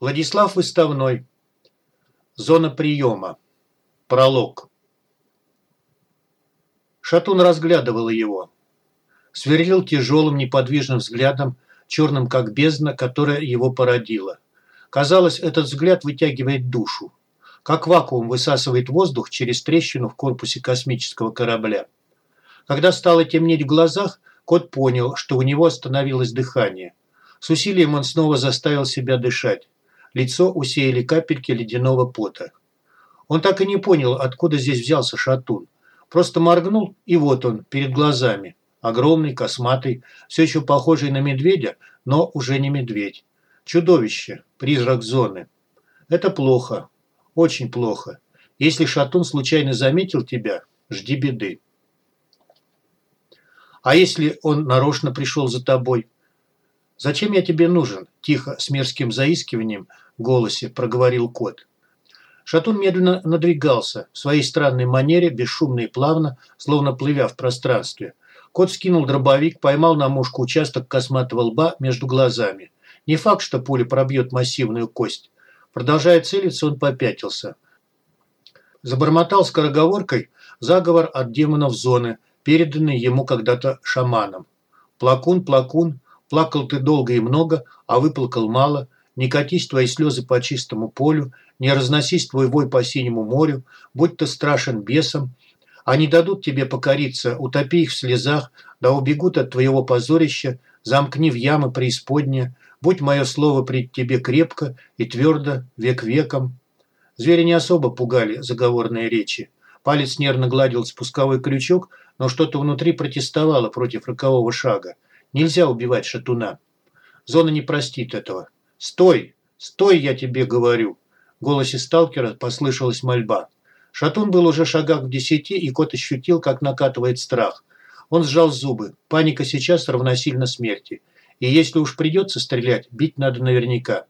Владислав Выставной. Зона приема. Пролог. Шатун разглядывал его. Сверлил тяжелым неподвижным взглядом, черным как бездна, которая его породила. Казалось, этот взгляд вытягивает душу. Как вакуум высасывает воздух через трещину в корпусе космического корабля. Когда стало темнеть в глазах, кот понял, что у него остановилось дыхание. С усилием он снова заставил себя дышать. Лицо усеяли капельки ледяного пота. Он так и не понял, откуда здесь взялся шатун. Просто моргнул, и вот он, перед глазами. Огромный, косматый, все еще похожий на медведя, но уже не медведь. Чудовище, призрак зоны. Это плохо, очень плохо. Если шатун случайно заметил тебя, жди беды. А если он нарочно пришел за тобой? «Зачем я тебе нужен?» – тихо, с мерзким заискиванием в голосе проговорил кот. Шатун медленно надвигался, в своей странной манере, бесшумно и плавно, словно плывя в пространстве. Кот скинул дробовик, поймал на мушку участок косматого лба между глазами. Не факт, что пуля пробьет массивную кость. Продолжая целиться, он попятился. Забормотал скороговоркой заговор от демонов зоны, переданный ему когда-то шаманом. «Плакун, плакун, Плакал ты долго и много, а выплакал мало. Не катись твои слезы по чистому полю, не разносись твой вой по синему морю, будь ты страшен бесам. Они дадут тебе покориться, утопи их в слезах, да убегут от твоего позорища, замкни в ямы преисподня, будь мое слово пред тебе крепко и твердо, век веком. Звери не особо пугали заговорные речи. Палец нервно гладил спусковой крючок, но что-то внутри протестовало против рокового шага. Нельзя убивать шатуна. Зона не простит этого. Стой! Стой, я тебе говорю!» В голосе сталкера послышалась мольба. Шатун был уже шагах в десяти, и кот ощутил, как накатывает страх. Он сжал зубы. Паника сейчас равносильно смерти. И если уж придется стрелять, бить надо наверняка.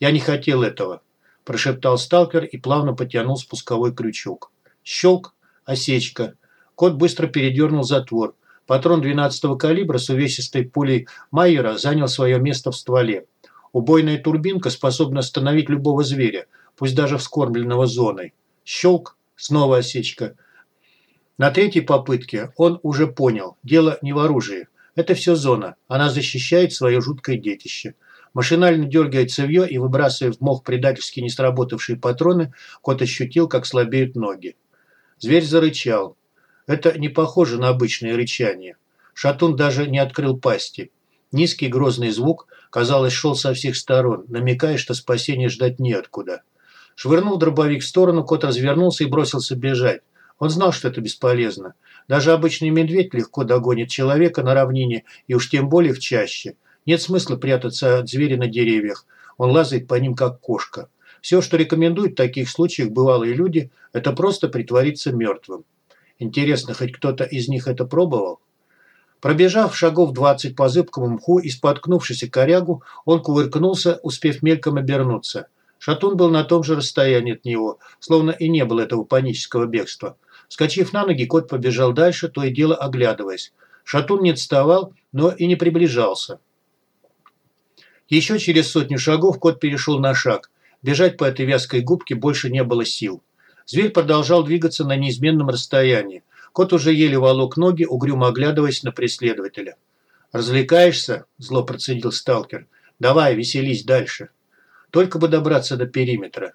«Я не хотел этого», – прошептал сталкер и плавно потянул спусковой крючок. Щелк, осечка. Кот быстро передернул затвор. Патрон 12-го калибра с увесистой пулей Майера занял свое место в стволе. Убойная турбинка способна остановить любого зверя, пусть даже вскормленного зоной. Щелк, снова осечка. На третьей попытке он уже понял, дело не в оружии. Это все зона, она защищает свое жуткое детище. Машинально дергая цевье и выбрасывая в мох предательски не сработавшие патроны, кот ощутил, как слабеют ноги. Зверь зарычал. Это не похоже на обычное рычание. Шатун даже не открыл пасти. Низкий грозный звук, казалось, шел со всех сторон, намекая, что спасения ждать неоткуда. Швырнув дробовик в сторону, кот развернулся и бросился бежать. Он знал, что это бесполезно. Даже обычный медведь легко догонит человека на равнине и уж тем более в чаще. Нет смысла прятаться от зверя на деревьях. Он лазает по ним, как кошка. Все, что рекомендуют в таких случаях бывалые люди, это просто притвориться мертвым. Интересно, хоть кто-то из них это пробовал? Пробежав шагов 20 по зыбкому мху и споткнувшись корягу, он кувыркнулся, успев мельком обернуться. Шатун был на том же расстоянии от него, словно и не было этого панического бегства. Скочив на ноги, кот побежал дальше, то и дело оглядываясь. Шатун не отставал, но и не приближался. Еще через сотню шагов кот перешел на шаг. Бежать по этой вязкой губке больше не было сил. Зверь продолжал двигаться на неизменном расстоянии. Кот уже еле волок ноги, угрюмо оглядываясь на преследователя. «Развлекаешься?» – зло процедил сталкер. «Давай, веселись дальше. Только бы добраться до периметра.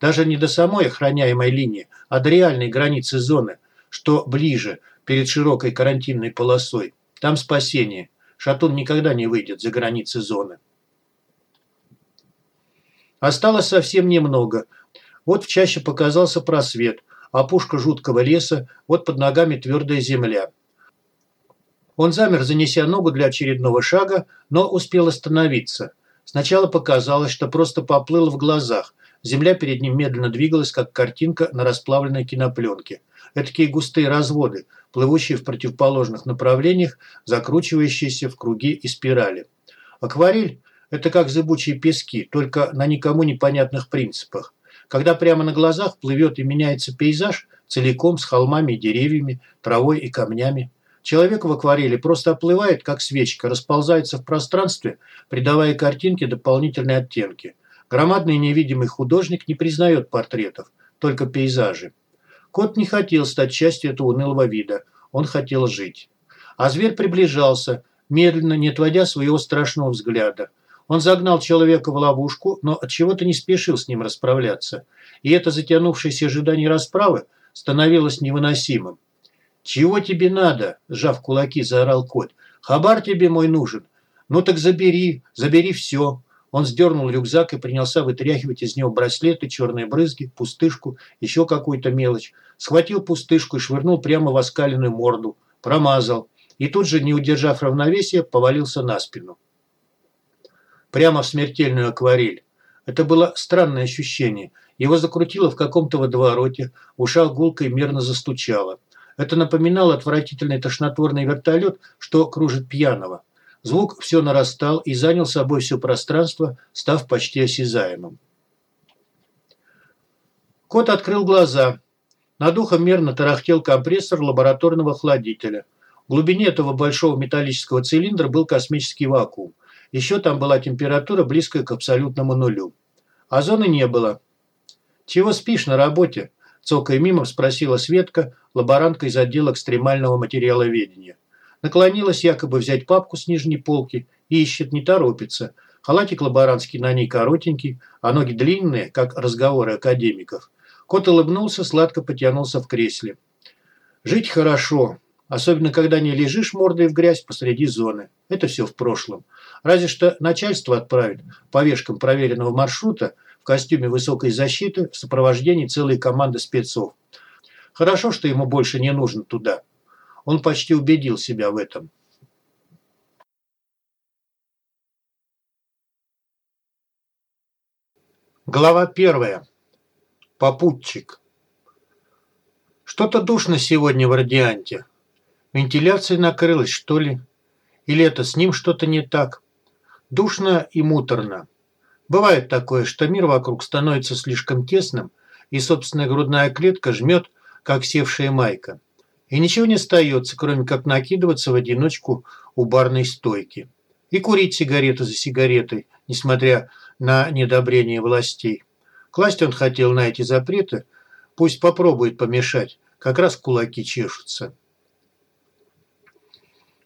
Даже не до самой охраняемой линии, а до реальной границы зоны, что ближе, перед широкой карантинной полосой. Там спасение. Шатун никогда не выйдет за границы зоны». Осталось совсем немного – вот в чаще показался просвет, опушка жуткого леса, вот под ногами твердая земля. Он замер, занеся ногу для очередного шага, но успел остановиться. Сначала показалось, что просто поплыл в глазах. Земля перед ним медленно двигалась, как картинка на расплавленной кинопленке. Этакие густые разводы, плывущие в противоположных направлениях, закручивающиеся в круги и спирали. Акварель – это как зыбучие пески, только на никому непонятных принципах когда прямо на глазах плывет и меняется пейзаж целиком с холмами и деревьями, травой и камнями. Человек в акварели просто оплывает, как свечка, расползается в пространстве, придавая картинке дополнительные оттенки. Громадный невидимый художник не признает портретов, только пейзажи. Кот не хотел стать частью этого унылого вида, он хотел жить. А зверь приближался, медленно, не отводя своего страшного взгляда. Он загнал человека в ловушку, но от чего то не спешил с ним расправляться. И это затянувшееся ожидание расправы становилось невыносимым. «Чего тебе надо?» – сжав кулаки, заорал кот. «Хабар тебе мой нужен. Ну так забери, забери все». Он сдернул рюкзак и принялся вытряхивать из него браслеты, черные брызги, пустышку, еще какую-то мелочь. Схватил пустышку и швырнул прямо в оскаленную морду. Промазал. И тут же, не удержав равновесия, повалился на спину. Прямо в смертельную акварель. Это было странное ощущение. Его закрутило в каком-то водовороте, в ушах гулко и мерно застучало. Это напоминало отвратительный тошнотворный вертолет, что кружит пьяного. Звук все нарастал и занял собой все пространство, став почти осязаемым. Кот открыл глаза. Над ухом мерно тарахтел компрессор лабораторного охладителя. В глубине этого большого металлического цилиндра был космический вакуум. Еще там была температура, близкая к абсолютному нулю. А зоны не было. «Чего спишь на работе?» – цокая мимо спросила Светка, лаборантка из отдела экстремального материаловедения. Наклонилась якобы взять папку с нижней полки. Ищет, не торопится. Халатик лаборантский на ней коротенький, а ноги длинные, как разговоры академиков. Кот улыбнулся, сладко потянулся в кресле. «Жить хорошо, особенно когда не лежишь мордой в грязь посреди зоны. Это все в прошлом. Разве что начальство отправит по вешкам проверенного маршрута в костюме высокой защиты в сопровождении целой команды спецов. Хорошо, что ему больше не нужно туда. Он почти убедил себя в этом. Глава первая. Попутчик. Что-то душно сегодня в радианте. Вентиляция накрылась, что ли? Или это с ним что-то не так? Душно и муторно. Бывает такое, что мир вокруг становится слишком тесным, и собственная грудная клетка жмет, как севшая майка. И ничего не остается, кроме как накидываться в одиночку у барной стойки. И курить сигарету за сигаретой, несмотря на недобрение властей. Класть он хотел на эти запреты, пусть попробует помешать, как раз кулаки чешутся.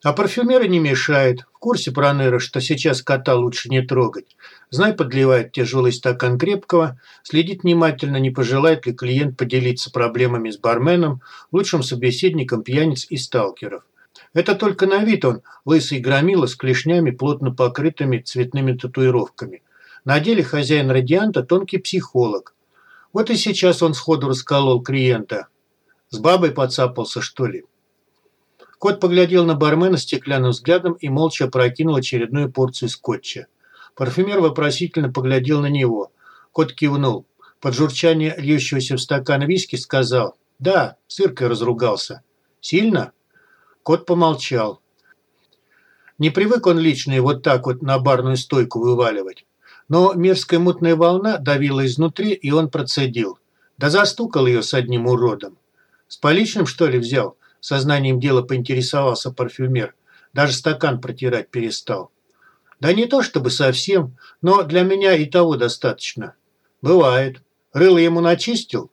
А парфюмеры не мешает. В курсе Проныра, что сейчас кота лучше не трогать. Знай, подливает тяжелый стакан крепкого, следит внимательно, не пожелает ли клиент поделиться проблемами с барменом, лучшим собеседником пьяниц и сталкеров. Это только на вид он, лысый громила с клешнями, плотно покрытыми цветными татуировками. На деле хозяин радианта тонкий психолог. Вот и сейчас он сходу расколол клиента. С бабой подцапался, что ли? Кот поглядел на бармена стеклянным взглядом и молча прокинул очередную порцию скотча. Парфюмер вопросительно поглядел на него. Кот кивнул. Под журчание льющегося в стакан виски сказал «Да, циркой разругался». «Сильно?» Кот помолчал. Не привык он лично вот так вот на барную стойку вываливать. Но мерзкая мутная волна давила изнутри, и он процедил. Да застукал ее с одним уродом. С поличным, что ли, взял? Сознанием дела поинтересовался парфюмер. Даже стакан протирать перестал. Да не то чтобы совсем, но для меня и того достаточно. Бывает. Рыло ему начистил?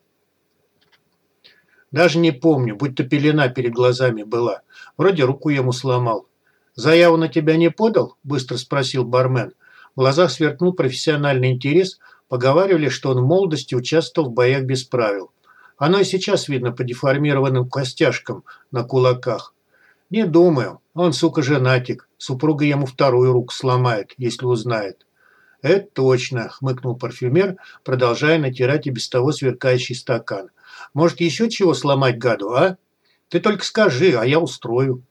Даже не помню, будь то пелена перед глазами была. Вроде руку ему сломал. «Заяву на тебя не подал?» – быстро спросил бармен. В глазах сверкнул профессиональный интерес. Поговаривали, что он в молодости участвовал в боях без правил. Оно и сейчас видно по деформированным костяшкам на кулаках. Не думаю. Он, сука, женатик. Супруга ему вторую руку сломает, если узнает. «Это точно», – хмыкнул парфюмер, продолжая натирать и без того сверкающий стакан. «Может, еще чего сломать гаду, а? Ты только скажи, а я устрою».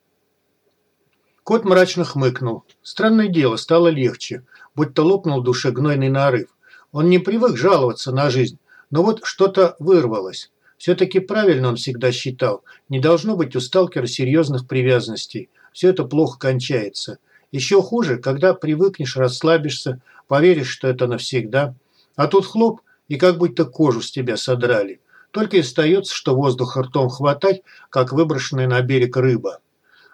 Кот мрачно хмыкнул. Странное дело, стало легче, будто лопнул в нарыв. Он не привык жаловаться на жизнь, но вот что-то вырвалось. Все-таки правильно он всегда считал. Не должно быть у сталкера серьезных привязанностей. Все это плохо кончается. Еще хуже, когда привыкнешь, расслабишься, поверишь, что это навсегда. А тут хлоп, и как будто кожу с тебя содрали. Только и остается, что воздух ртом хватать, как выброшенная на берег рыба.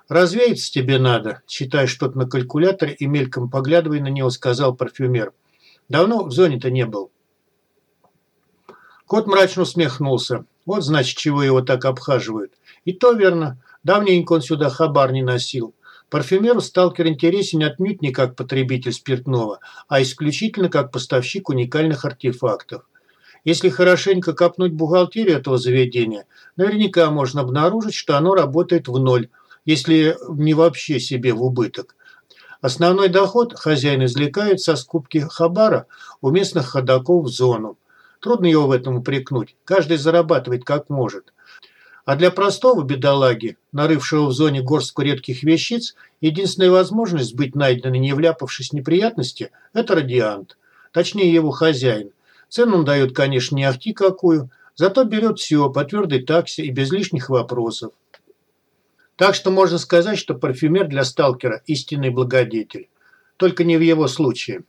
«Развеяться тебе надо», – читая что-то на калькуляторе и мельком поглядывая на него, сказал парфюмер. Давно в зоне-то не был. Кот мрачно усмехнулся. Вот значит, чего его так обхаживают. И то верно. Давненько он сюда хабар не носил. Парфюмеру сталкер интересен отнюдь не как потребитель спиртного, а исключительно как поставщик уникальных артефактов. Если хорошенько копнуть бухгалтерию этого заведения, наверняка можно обнаружить, что оно работает в ноль, если не вообще себе в убыток. Основной доход хозяин извлекает со скупки хабара у местных ходаков в зону. Трудно его в этом упрекнуть, каждый зарабатывает как может. А для простого бедолаги, нарывшего в зоне горстку редких вещиц, единственная возможность быть найденной, не вляпавшись в неприятности – это радиант. Точнее, его хозяин. Цену он дает, конечно, не ахти какую, зато берет все по твердой таксе и без лишних вопросов. Так что можно сказать, что парфюмер для сталкера – истинный благодетель. Только не в его случае.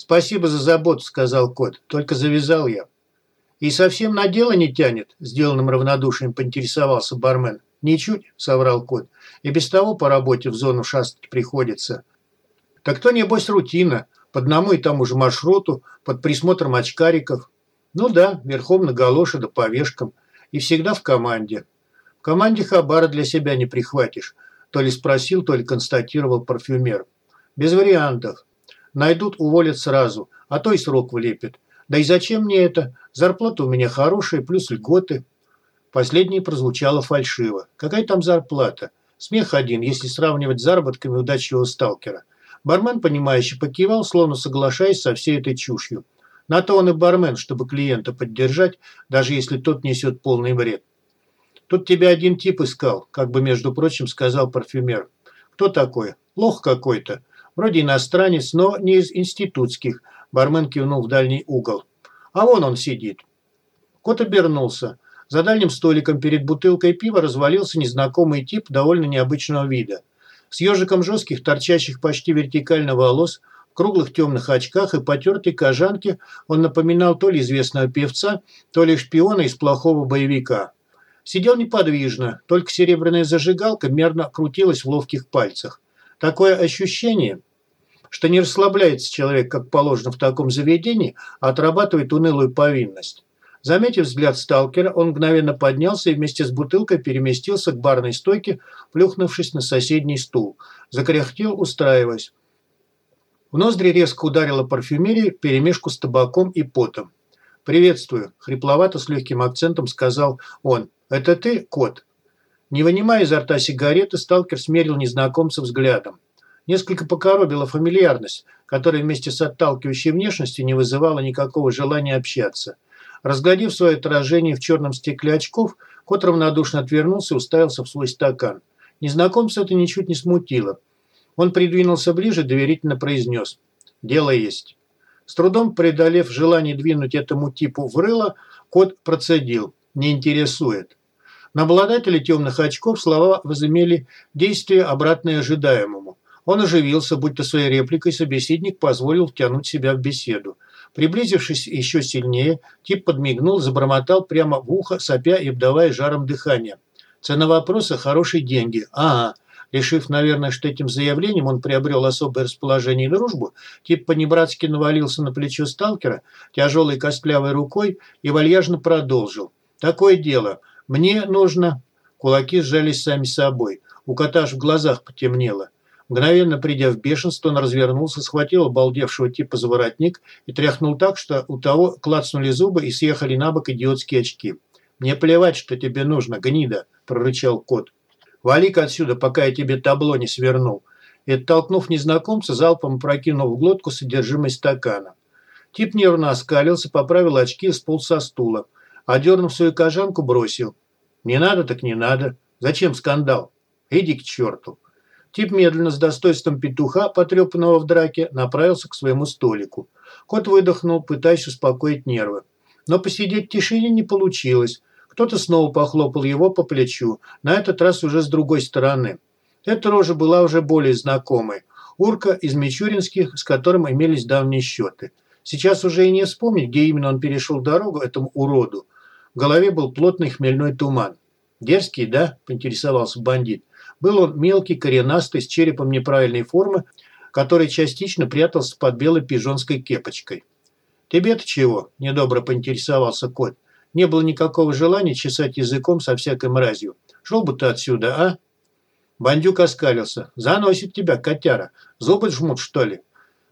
«Спасибо за заботу», – сказал кот. «Только завязал я». «И совсем на дело не тянет?» – сделанным равнодушием поинтересовался бармен. «Ничуть», – соврал кот. «И без того по работе в зону шастать приходится». «Так то, небось, рутина по одному и тому же маршруту, под присмотром очкариков. Ну да, верхом на галоше да по вешкам. И всегда в команде. В команде хабара для себя не прихватишь. То ли спросил, то ли констатировал парфюмер. Без вариантов. Найдут, уволят сразу, а то и срок влепит. Да и зачем мне это? Зарплата у меня хорошая, плюс льготы. Последнее прозвучало фальшиво. Какая там зарплата? Смех один, если сравнивать с заработками удачливого сталкера. Бармен, понимающий, покивал, словно соглашаясь со всей этой чушью. На то он и бармен, чтобы клиента поддержать, даже если тот несет полный бред. «Тут тебя один тип искал», как бы, между прочим, сказал парфюмер. «Кто такой? Лох какой-то. Вроде иностранец, но не из институтских», бармен кивнул в дальний угол. «А вон он сидит». Кот обернулся. За дальним столиком перед бутылкой пива развалился незнакомый тип довольно необычного вида с ежиком жестких, торчащих почти вертикально волос, в круглых темных очках и потертой кожанке он напоминал то ли известного певца, то ли шпиона из плохого боевика. Сидел неподвижно, только серебряная зажигалка мерно крутилась в ловких пальцах. Такое ощущение, что не расслабляется человек, как положено в таком заведении, а отрабатывает унылую повинность. Заметив взгляд сталкера, он мгновенно поднялся и вместе с бутылкой переместился к барной стойке, плюхнувшись на соседний стул. Закряхтел, устраиваясь. В ноздри резко ударила парфюмерия перемешку с табаком и потом. «Приветствую», – хрипловато с легким акцентом сказал он. «Это ты, кот?» Не вынимая изо рта сигареты, сталкер смерил незнакомца взглядом. Несколько покоробила фамильярность, которая вместе с отталкивающей внешностью не вызывала никакого желания общаться – Разглядев свое отражение в черном стекле очков, кот равнодушно отвернулся и уставился в свой стакан. Незнакомца это ничуть не смутило. Он придвинулся ближе, доверительно произнес. «Дело есть». С трудом преодолев желание двинуть этому типу в рыло, кот процедил. «Не интересует». На обладателя темных очков слова возымели действие, обратное ожидаемому. Он оживился, будто своей репликой собеседник позволил втянуть себя в беседу. Приблизившись еще сильнее, тип подмигнул, забормотал прямо в ухо, сопя и обдавая жаром дыхания. Цена вопроса – хорошие деньги. Ага. Решив, наверное, что этим заявлением он приобрел особое расположение и дружбу, тип по-небратски навалился на плечо сталкера тяжелой костлявой рукой и вальяжно продолжил. «Такое дело. Мне нужно...» Кулаки сжались сами собой. У кота в глазах потемнело. Мгновенно придя в бешенство, он развернулся, схватил обалдевшего типа за воротник и тряхнул так, что у того клацнули зубы и съехали на бок идиотские очки. «Мне плевать, что тебе нужно, гнида!» – прорычал кот. «Вали-ка отсюда, пока я тебе табло не свернул!» И, оттолкнув незнакомца, залпом прокинул в глотку содержимое стакана. Тип нервно оскалился, поправил очки и сполз со стула. Одернув свою кожанку, бросил. «Не надо, так не надо. Зачем скандал? Иди к черту!» Тип медленно, с достоинством петуха, потрепанного в драке, направился к своему столику. Кот выдохнул, пытаясь успокоить нервы. Но посидеть в тишине не получилось. Кто-то снова похлопал его по плечу, на этот раз уже с другой стороны. Эта рожа была уже более знакомой. Урка из Мичуринских, с которым имелись давние счеты. Сейчас уже и не вспомнить, где именно он перешел дорогу этому уроду. В голове был плотный хмельной туман. «Дерзкий, да?» – поинтересовался бандит. Был он мелкий, коренастый, с черепом неправильной формы, который частично прятался под белой пижонской кепочкой. «Тебе-то чего?» – недобро поинтересовался кот. Не было никакого желания чесать языком со всякой мразью. «Шел бы ты отсюда, а?» Бандюк оскалился. «Заносит тебя, котяра. Зубы жмут, что ли?»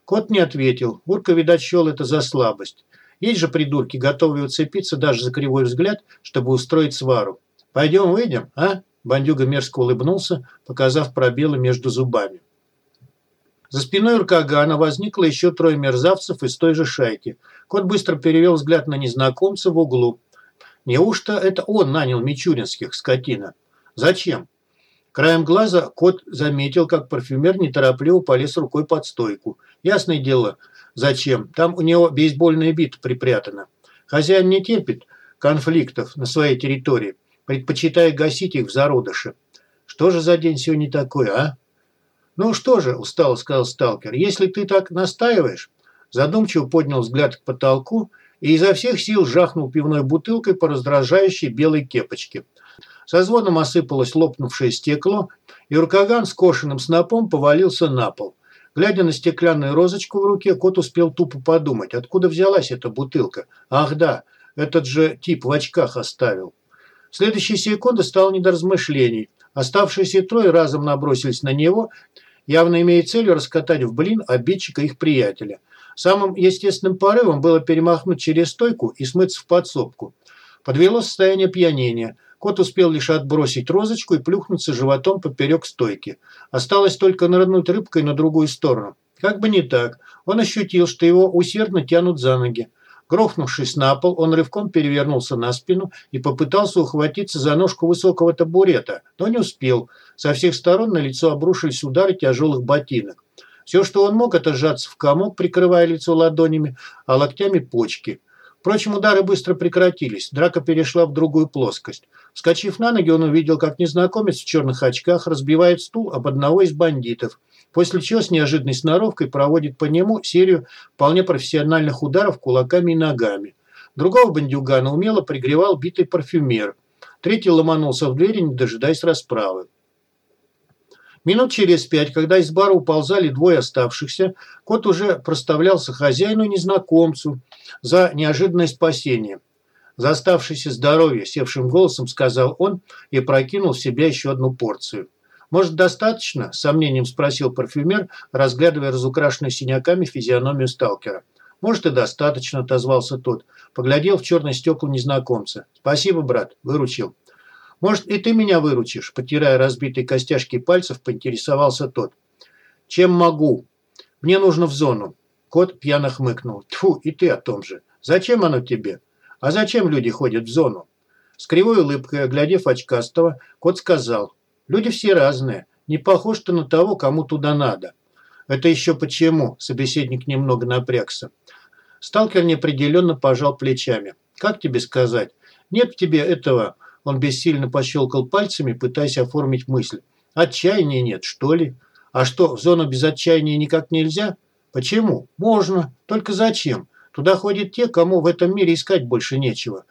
Кот не ответил. Урка, видать, счел это за слабость. Есть же придурки, готовые уцепиться даже за кривой взгляд, чтобы устроить свару. «Пойдем выйдем, а?» Бандюга мерзко улыбнулся, показав пробелы между зубами. За спиной Уркагана возникло еще трое мерзавцев из той же шайки. Кот быстро перевел взгляд на незнакомца в углу. Неужто это он нанял Мичуринских, скотина? Зачем? Краем глаза кот заметил, как парфюмер неторопливо полез рукой под стойку. Ясное дело, зачем? Там у него бейсбольная бита припрятана. Хозяин не терпит конфликтов на своей территории, предпочитая гасить их в зародыше. Что же за день сегодня такой, а? «Ну что же», – устало сказал сталкер, – «если ты так настаиваешь...» Задумчиво поднял взгляд к потолку и изо всех сил жахнул пивной бутылкой по раздражающей белой кепочке. Со звоном осыпалось лопнувшее стекло, и Уркаган с кошенным снопом повалился на пол. Глядя на стеклянную розочку в руке, кот успел тупо подумать, откуда взялась эта бутылка. Ах да, этот же тип в очках оставил. Следующие секунды стало не до размышлений. Оставшиеся трое разом набросились на него явно имея целью раскатать в блин обидчика их приятеля. Самым естественным порывом было перемахнуть через стойку и смыться в подсобку. Подвело состояние пьянения. Кот успел лишь отбросить розочку и плюхнуться животом поперек стойки. Осталось только нырнуть рыбкой на другую сторону. Как бы не так, он ощутил, что его усердно тянут за ноги. Грохнувшись на пол, он рывком перевернулся на спину и попытался ухватиться за ножку высокого табурета, но не успел. Со всех сторон на лицо обрушились удары тяжелых ботинок. Все, что он мог, это сжаться в комок, прикрывая лицо ладонями, а локтями почки. Впрочем, удары быстро прекратились, драка перешла в другую плоскость. Вскочив на ноги, он увидел, как незнакомец в черных очках разбивает стул об одного из бандитов – после чего с неожиданной сноровкой проводит по нему серию вполне профессиональных ударов кулаками и ногами. Другого бандюгана умело пригревал битый парфюмер. Третий ломанулся в двери, не дожидаясь расправы. Минут через пять, когда из бара уползали двое оставшихся, кот уже проставлялся хозяину и незнакомцу за неожиданное спасение. За оставшееся здоровье, севшим голосом сказал он и прокинул в себя еще одну порцию. «Может, достаточно?» – с сомнением спросил парфюмер, разглядывая разукрашенную синяками физиономию сталкера. «Может, и достаточно», – отозвался тот. Поглядел в черное стекла незнакомца. «Спасибо, брат, выручил». «Может, и ты меня выручишь?» – потирая разбитые костяшки пальцев, поинтересовался тот. «Чем могу?» «Мне нужно в зону». Кот пьяно хмыкнул. «Тьфу, и ты о том же. Зачем оно тебе?» «А зачем люди ходят в зону?» С кривой улыбкой, оглядев очкастого, кот сказал. Люди все разные. Не похож ты на того, кому туда надо. Это еще почему? Собеседник немного напрягся. Сталкер неопределенно пожал плечами. Как тебе сказать? Нет в тебе этого... Он бессильно пощелкал пальцами, пытаясь оформить мысль. Отчаяния нет, что ли? А что, в зону без отчаяния никак нельзя? Почему? Можно. Только зачем? Туда ходят те, кому в этом мире искать больше нечего.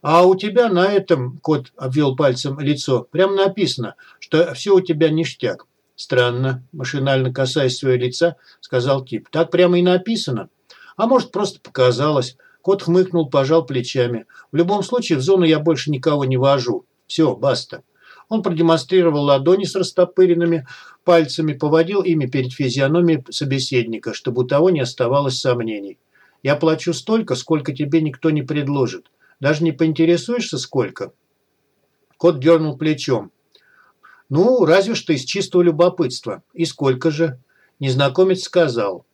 А у тебя на этом, кот обвел пальцем лицо, прям написано, что все у тебя ништяк. Странно, машинально касаясь своего лица, сказал тип. Так прямо и написано. А может, просто показалось. Кот хмыкнул, пожал плечами. В любом случае, в зону я больше никого не вожу. Все, баста. Он продемонстрировал ладони с растопыренными пальцами, поводил ими перед физиономией собеседника, чтобы у того не оставалось сомнений. «Я плачу столько, сколько тебе никто не предложит. Даже не поинтересуешься, сколько?» Кот дернул плечом. «Ну, разве что из чистого любопытства. И сколько же?» Незнакомец сказал.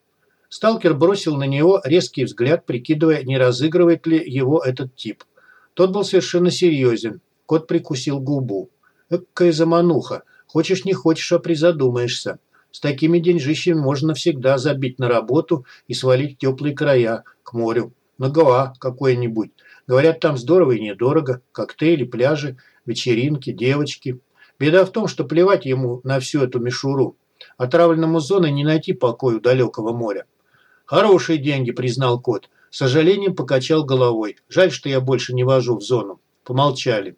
Сталкер бросил на него резкий взгляд, прикидывая, не разыгрывает ли его этот тип. Тот был совершенно серьезен. Кот прикусил губу. «Экая замануха. Хочешь, не хочешь, а призадумаешься. С такими деньжищами можно навсегда забить на работу и свалить теплые края, к морю. На Гоа какой-нибудь. Говорят, там здорово и недорого. Коктейли, пляжи, вечеринки, девочки. Беда в том, что плевать ему на всю эту мишуру. Отравленному зоной не найти покоя у далекого моря. «Хорошие деньги», – признал кот. С сожалением покачал головой. «Жаль, что я больше не вожу в зону». Помолчали.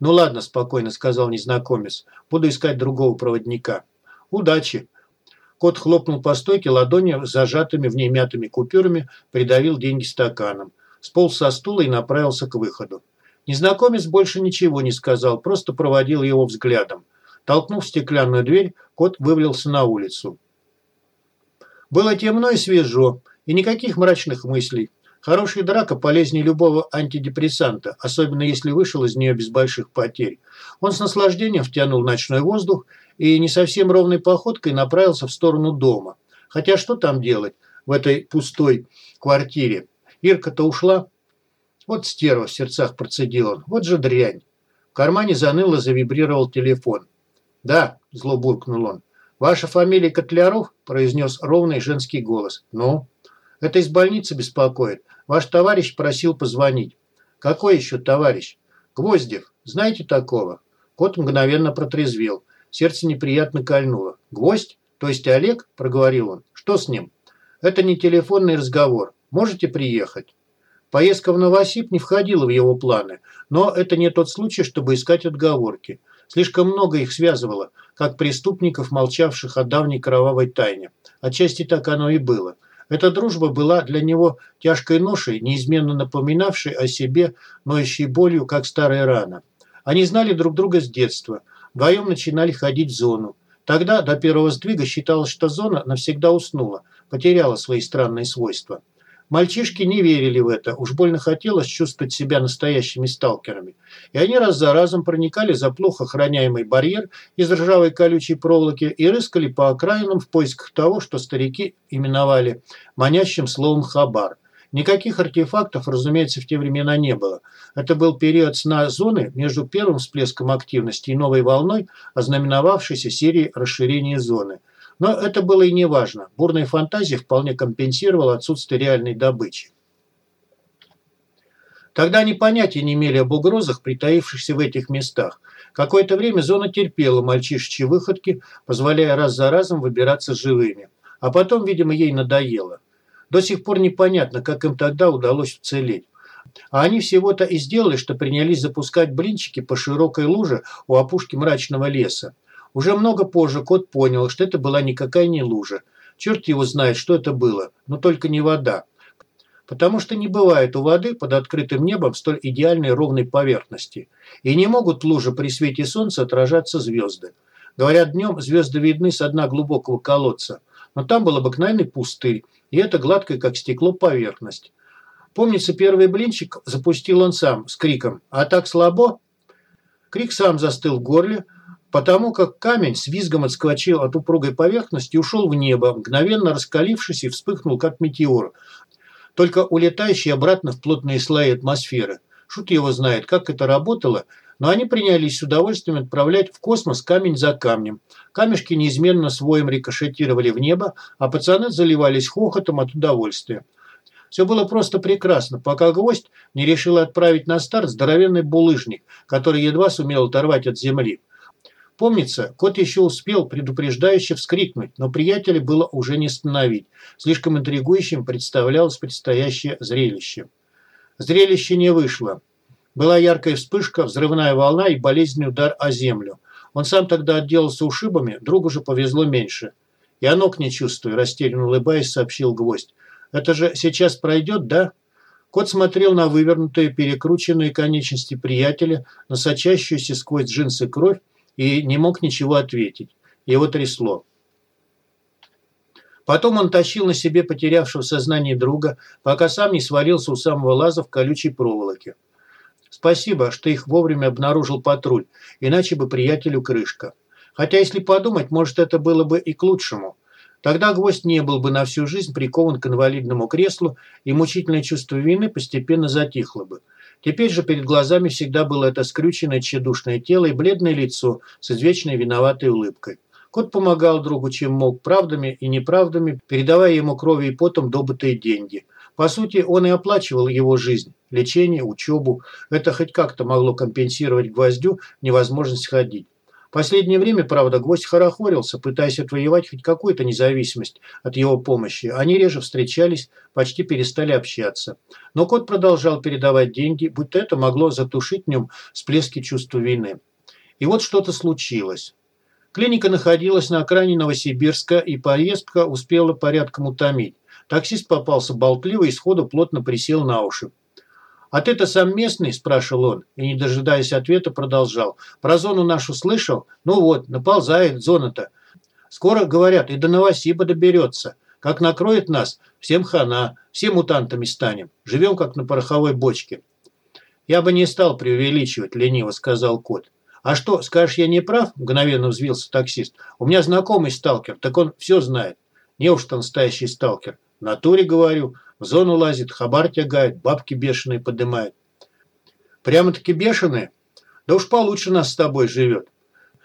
«Ну ладно», – спокойно сказал незнакомец. «Буду искать другого проводника». «Удачи». Кот хлопнул по стойке ладонью с зажатыми в ней мятыми купюрами, придавил деньги стаканом. Сполз со стула и направился к выходу. Незнакомец больше ничего не сказал, просто проводил его взглядом. Толкнув стеклянную дверь, кот вывалился на улицу. Было темно и свежо, и никаких мрачных мыслей. Хорошая драка полезнее любого антидепрессанта, особенно если вышел из нее без больших потерь. Он с наслаждением втянул ночной воздух и не совсем ровной походкой направился в сторону дома. Хотя что там делать в этой пустой квартире? Ирка-то ушла. Вот стерва в сердцах процедил он. Вот же дрянь. В кармане заныло, завибрировал телефон. «Да», – зло буркнул он. «Ваша фамилия Котляров?» – произнес ровный женский голос. «Ну?» «Это из больницы беспокоит. Ваш товарищ просил позвонить». «Какой еще товарищ?» «Гвоздев. Знаете такого?» Кот мгновенно протрезвел. Сердце неприятно кольнуло. «Гвоздь? То есть Олег?» – проговорил он. «Что с ним?» «Это не телефонный разговор. Можете приехать?» Поездка в Новосиб не входила в его планы, но это не тот случай, чтобы искать отговорки. Слишком много их связывало, как преступников, молчавших о давней кровавой тайне. Отчасти так оно и было. Эта дружба была для него тяжкой ношей, неизменно напоминавшей о себе, ноющей болью, как старая рана. Они знали друг друга с детства. Вдвоем начинали ходить в зону. Тогда, до первого сдвига, считалось, что зона навсегда уснула, потеряла свои странные свойства. Мальчишки не верили в это, уж больно хотелось чувствовать себя настоящими сталкерами. И они раз за разом проникали за плохо охраняемый барьер из ржавой колючей проволоки и рыскали по окраинам в поисках того, что старики именовали манящим словом «хабар». Никаких артефактов, разумеется, в те времена не было. Это был период сна зоны между первым всплеском активности и новой волной, ознаменовавшейся серией расширения зоны – но это было и не важно. Бурная фантазия вполне компенсировала отсутствие реальной добычи. Тогда они понятия не имели об угрозах, притаившихся в этих местах. Какое-то время зона терпела мальчишечьи выходки, позволяя раз за разом выбираться живыми. А потом, видимо, ей надоело. До сих пор непонятно, как им тогда удалось уцелеть. А они всего-то и сделали, что принялись запускать блинчики по широкой луже у опушки мрачного леса. Уже много позже кот понял, что это была никакая не лужа. Черт его знает, что это было, но только не вода. Потому что не бывает у воды под открытым небом столь идеальной ровной поверхности. И не могут лужи при свете солнца отражаться звезды. Говорят, днем звезды видны с дна глубокого колодца. Но там был обыкновенный пустырь, и это гладкая, как стекло, поверхность. Помнится, первый блинчик запустил он сам с криком «А так слабо?» Крик сам застыл в горле, потому как камень с визгом отскочил от упругой поверхности и ушел в небо, мгновенно раскалившись и вспыхнул, как метеор, только улетающий обратно в плотные слои атмосферы. Шут его знает, как это работало, но они принялись с удовольствием отправлять в космос камень за камнем. Камешки неизменно своим рикошетировали в небо, а пацаны заливались хохотом от удовольствия. Все было просто прекрасно, пока гвоздь не решил отправить на старт здоровенный булыжник, который едва сумел оторвать от земли. Помнится, кот еще успел предупреждающе вскрикнуть, но приятеля было уже не остановить. Слишком интригующим представлялось предстоящее зрелище. Зрелище не вышло. Была яркая вспышка, взрывная волна и болезненный удар о землю. Он сам тогда отделался ушибами, другу же повезло меньше. «Я ног не чувствую», – растерянно улыбаясь, сообщил гвоздь. «Это же сейчас пройдет, да?» Кот смотрел на вывернутые, перекрученные конечности приятеля, на сочащуюся сквозь джинсы кровь и не мог ничего ответить. Его трясло. Потом он тащил на себе потерявшего сознание друга, пока сам не свалился у самого лаза в колючей проволоке. Спасибо, что их вовремя обнаружил патруль, иначе бы приятелю крышка. Хотя, если подумать, может, это было бы и к лучшему. Тогда гвоздь не был бы на всю жизнь прикован к инвалидному креслу, и мучительное чувство вины постепенно затихло бы. Теперь же перед глазами всегда было это скрюченное тщедушное тело и бледное лицо с извечной виноватой улыбкой. Кот помогал другу, чем мог, правдами и неправдами, передавая ему кровью и потом добытые деньги. По сути, он и оплачивал его жизнь, лечение, учебу. Это хоть как-то могло компенсировать гвоздю невозможность ходить. Последнее время, правда, гвоздь хорохорился, пытаясь отвоевать хоть какую-то независимость от его помощи. Они реже встречались, почти перестали общаться. Но кот продолжал передавать деньги, будто это могло затушить в нем всплески чувства вины. И вот что-то случилось. Клиника находилась на окраине Новосибирска, и поездка успела порядком утомить. Таксист попался болтливый и сходу плотно присел на уши. «А ты-то сам местный?» – спрашивал он, и, не дожидаясь ответа, продолжал. «Про зону нашу слышал? Ну вот, наползает зона-то. Скоро, говорят, и до Новосиба доберется. Как накроет нас, всем хана, все мутантами станем. Живем, как на пороховой бочке». «Я бы не стал преувеличивать», – лениво сказал кот. «А что, скажешь, я не прав?» – мгновенно взвился таксист. «У меня знакомый сталкер, так он все знает. Неужто настоящий сталкер? В натуре, говорю, в зону лазит, хабар тягает, бабки бешеные подымает». «Прямо-таки бешеные? Да уж получше нас с тобой живет.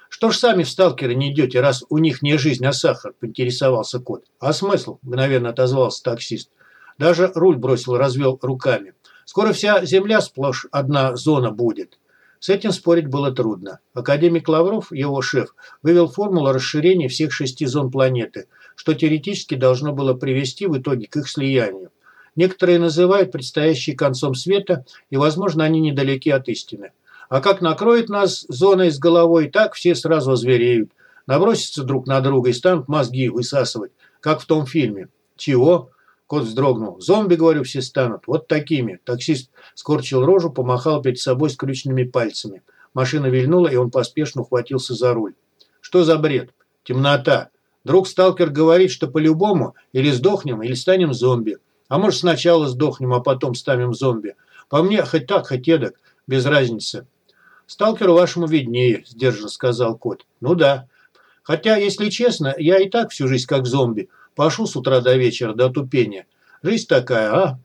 Что ж сами в сталкеры не идете, раз у них не жизнь, а сахар?» – поинтересовался кот. «А смысл?» – мгновенно отозвался таксист. Даже руль бросил, развел руками. «Скоро вся земля сплошь одна зона будет. С этим спорить было трудно. Академик Лавров, его шеф, вывел формулу расширения всех шести зон планеты, что теоретически должно было привести в итоге к их слиянию. Некоторые называют предстоящий концом света, и, возможно, они недалеки от истины. А как накроет нас зоной с головой, так все сразу озвереют, набросятся друг на друга и станут мозги высасывать, как в том фильме. Чего? Кот вздрогнул. «Зомби, говорю, все станут. Вот такими». Таксист скорчил рожу, помахал перед собой скрюченными пальцами. Машина вильнула, и он поспешно ухватился за руль. «Что за бред? Темнота. Друг сталкер говорит, что по-любому или сдохнем, или станем зомби. А может, сначала сдохнем, а потом станем зомби. По мне, хоть так, хоть эдак, без разницы». «Сталкеру вашему виднее», – сдержанно сказал кот. «Ну да. Хотя, если честно, я и так всю жизнь как зомби – Пашу с утра до вечера, до тупения. Жизнь такая, а?»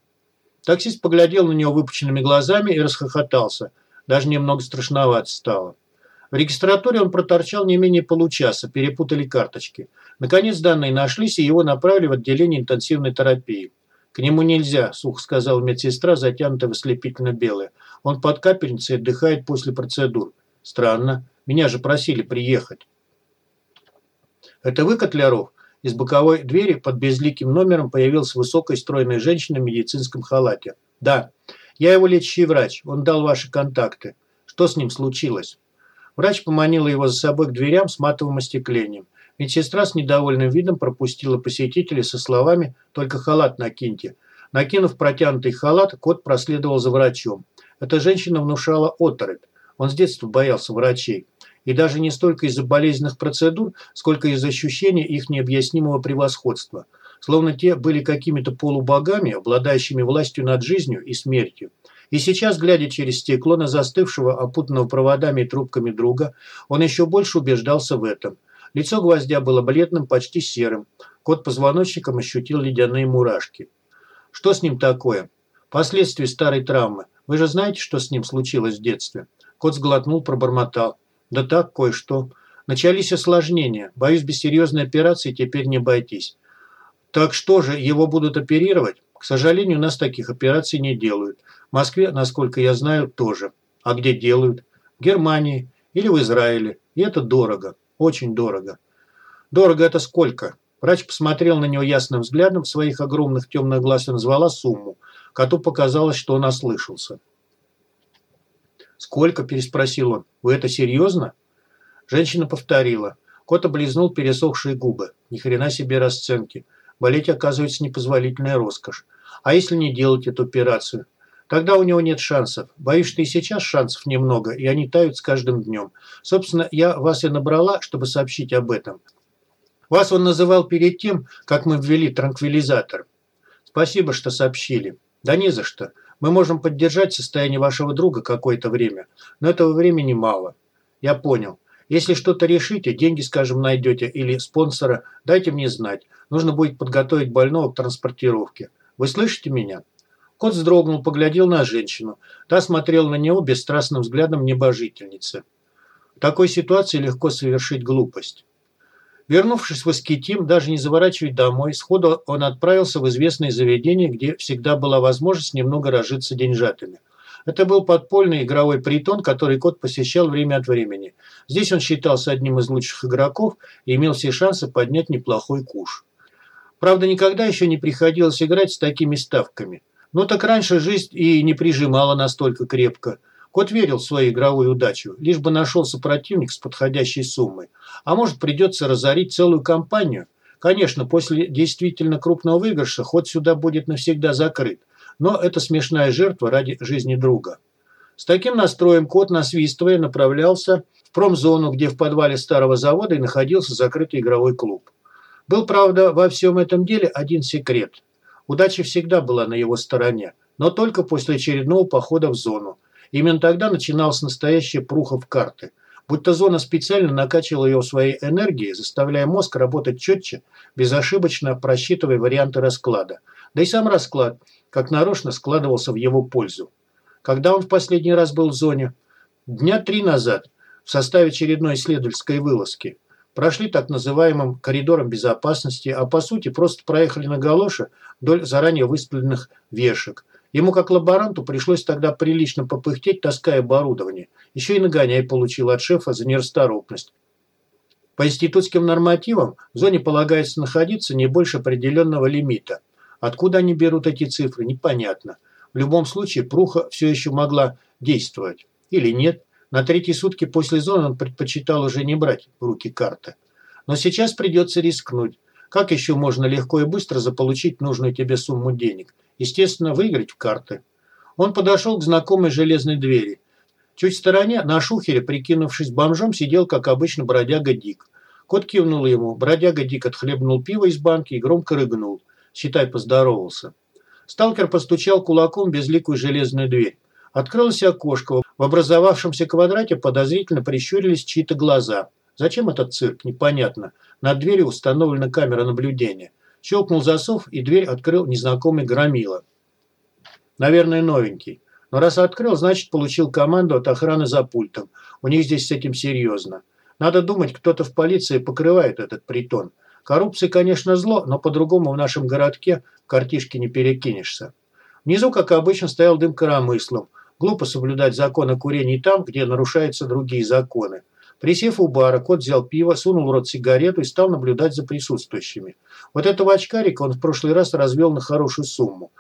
Таксист поглядел на него выпученными глазами и расхохотался. Даже немного страшновато стало. В регистратуре он проторчал не менее получаса, перепутали карточки. Наконец данные нашлись, и его направили в отделение интенсивной терапии. «К нему нельзя», – сухо сказала медсестра, затянутая в ослепительно белое. «Он под капельницей отдыхает после процедур». «Странно. Меня же просили приехать». «Это вы, Котляров?» Из боковой двери под безликим номером появилась высокая стройная женщина в медицинском халате. «Да, я его лечащий врач. Он дал ваши контакты. Что с ним случилось?» Врач поманила его за собой к дверям с матовым остеклением. Медсестра с недовольным видом пропустила посетителя со словами «Только халат накиньте». Накинув протянутый халат, кот проследовал за врачом. Эта женщина внушала оторопь. Он с детства боялся врачей. И даже не столько из-за болезненных процедур, сколько из-за ощущения их необъяснимого превосходства. Словно те были какими-то полубогами, обладающими властью над жизнью и смертью. И сейчас, глядя через стекло на застывшего, опутанного проводами и трубками друга, он еще больше убеждался в этом. Лицо гвоздя было бледным, почти серым. Кот позвоночником ощутил ледяные мурашки. Что с ним такое? Последствия старой травмы. Вы же знаете, что с ним случилось в детстве? Кот сглотнул, пробормотал. Да так, кое-что. Начались осложнения. Боюсь, без серьезной операции теперь не обойтись. Так что же, его будут оперировать? К сожалению, у нас таких операций не делают. В Москве, насколько я знаю, тоже. А где делают? В Германии или в Израиле. И это дорого. Очень дорого. Дорого это сколько? Врач посмотрел на него ясным взглядом своих огромных темных глаз и назвала сумму. Коту показалось, что он ослышался. «Сколько?» – переспросил он. «Вы это серьезно?» Женщина повторила. Кот облизнул пересохшие губы. Ни хрена себе расценки. Болеть, оказывается, непозволительная роскошь. А если не делать эту операцию? Тогда у него нет шансов. Боюсь, что и сейчас шансов немного, и они тают с каждым днем. Собственно, я вас и набрала, чтобы сообщить об этом. Вас он называл перед тем, как мы ввели транквилизатор. Спасибо, что сообщили. Да не за что. Мы можем поддержать состояние вашего друга какое-то время, но этого времени мало. Я понял. Если что-то решите, деньги, скажем, найдете или спонсора, дайте мне знать. Нужно будет подготовить больного к транспортировке. Вы слышите меня?» Кот вздрогнул, поглядел на женщину. Та смотрела на него бесстрастным взглядом небожительницы. В такой ситуации легко совершить глупость. Вернувшись в Аскетим, даже не заворачивая домой, сходу он отправился в известное заведение, где всегда была возможность немного разжиться деньжатами. Это был подпольный игровой притон, который кот посещал время от времени. Здесь он считался одним из лучших игроков и имел все шансы поднять неплохой куш. Правда, никогда еще не приходилось играть с такими ставками. Но так раньше жизнь и не прижимала настолько крепко. Кот верил в свою игровую удачу, лишь бы нашелся противник с подходящей суммой. А может придется разорить целую компанию? Конечно, после действительно крупного выигрыша ход сюда будет навсегда закрыт. Но это смешная жертва ради жизни друга. С таким настроем кот, насвистывая, направлялся в промзону, где в подвале старого завода и находился закрытый игровой клуб. Был, правда, во всем этом деле один секрет. Удача всегда была на его стороне, но только после очередного похода в зону. Именно тогда начиналась настоящая пруха в карты. Будто зона специально накачивала его своей энергией, заставляя мозг работать четче, безошибочно просчитывая варианты расклада. Да и сам расклад, как нарочно, складывался в его пользу. Когда он в последний раз был в зоне? Дня три назад, в составе очередной исследовательской вылазки. Прошли так называемым коридором безопасности, а по сути просто проехали на галоши вдоль заранее выставленных вешек – Ему, как лаборанту, пришлось тогда прилично попыхтеть, таская оборудование. Еще и нагоняй получил от шефа за нерасторопность. По институтским нормативам в зоне полагается находиться не больше определенного лимита. Откуда они берут эти цифры, непонятно. В любом случае, Пруха все еще могла действовать. Или нет. На третьи сутки после зоны он предпочитал уже не брать в руки карты. Но сейчас придется рискнуть. Как еще можно легко и быстро заполучить нужную тебе сумму денег – Естественно, выиграть в карты. Он подошел к знакомой железной двери. Чуть в стороне, на шухере, прикинувшись бомжом, сидел, как обычно, бродяга Дик. Кот кивнул ему. Бродяга Дик отхлебнул пиво из банки и громко рыгнул. Считай, поздоровался. Сталкер постучал кулаком безликую железную дверь. Открылось окошко. В образовавшемся квадрате подозрительно прищурились чьи-то глаза. Зачем этот цирк, непонятно. Над дверью установлена камера наблюдения. Щелкнул засов, и дверь открыл незнакомый громила. Наверное, новенький. Но раз открыл, значит, получил команду от охраны за пультом. У них здесь с этим серьезно. Надо думать, кто-то в полиции покрывает этот притон. Коррупция, конечно, зло, но по-другому в нашем городке картишки не перекинешься. Внизу, как обычно, стоял дым коромыслом. Глупо соблюдать закон о курении там, где нарушаются другие законы. Присев у бара, кот взял пиво, сунул в рот сигарету и стал наблюдать за присутствующими. Вот этого очкарика он в прошлый раз развел на хорошую сумму.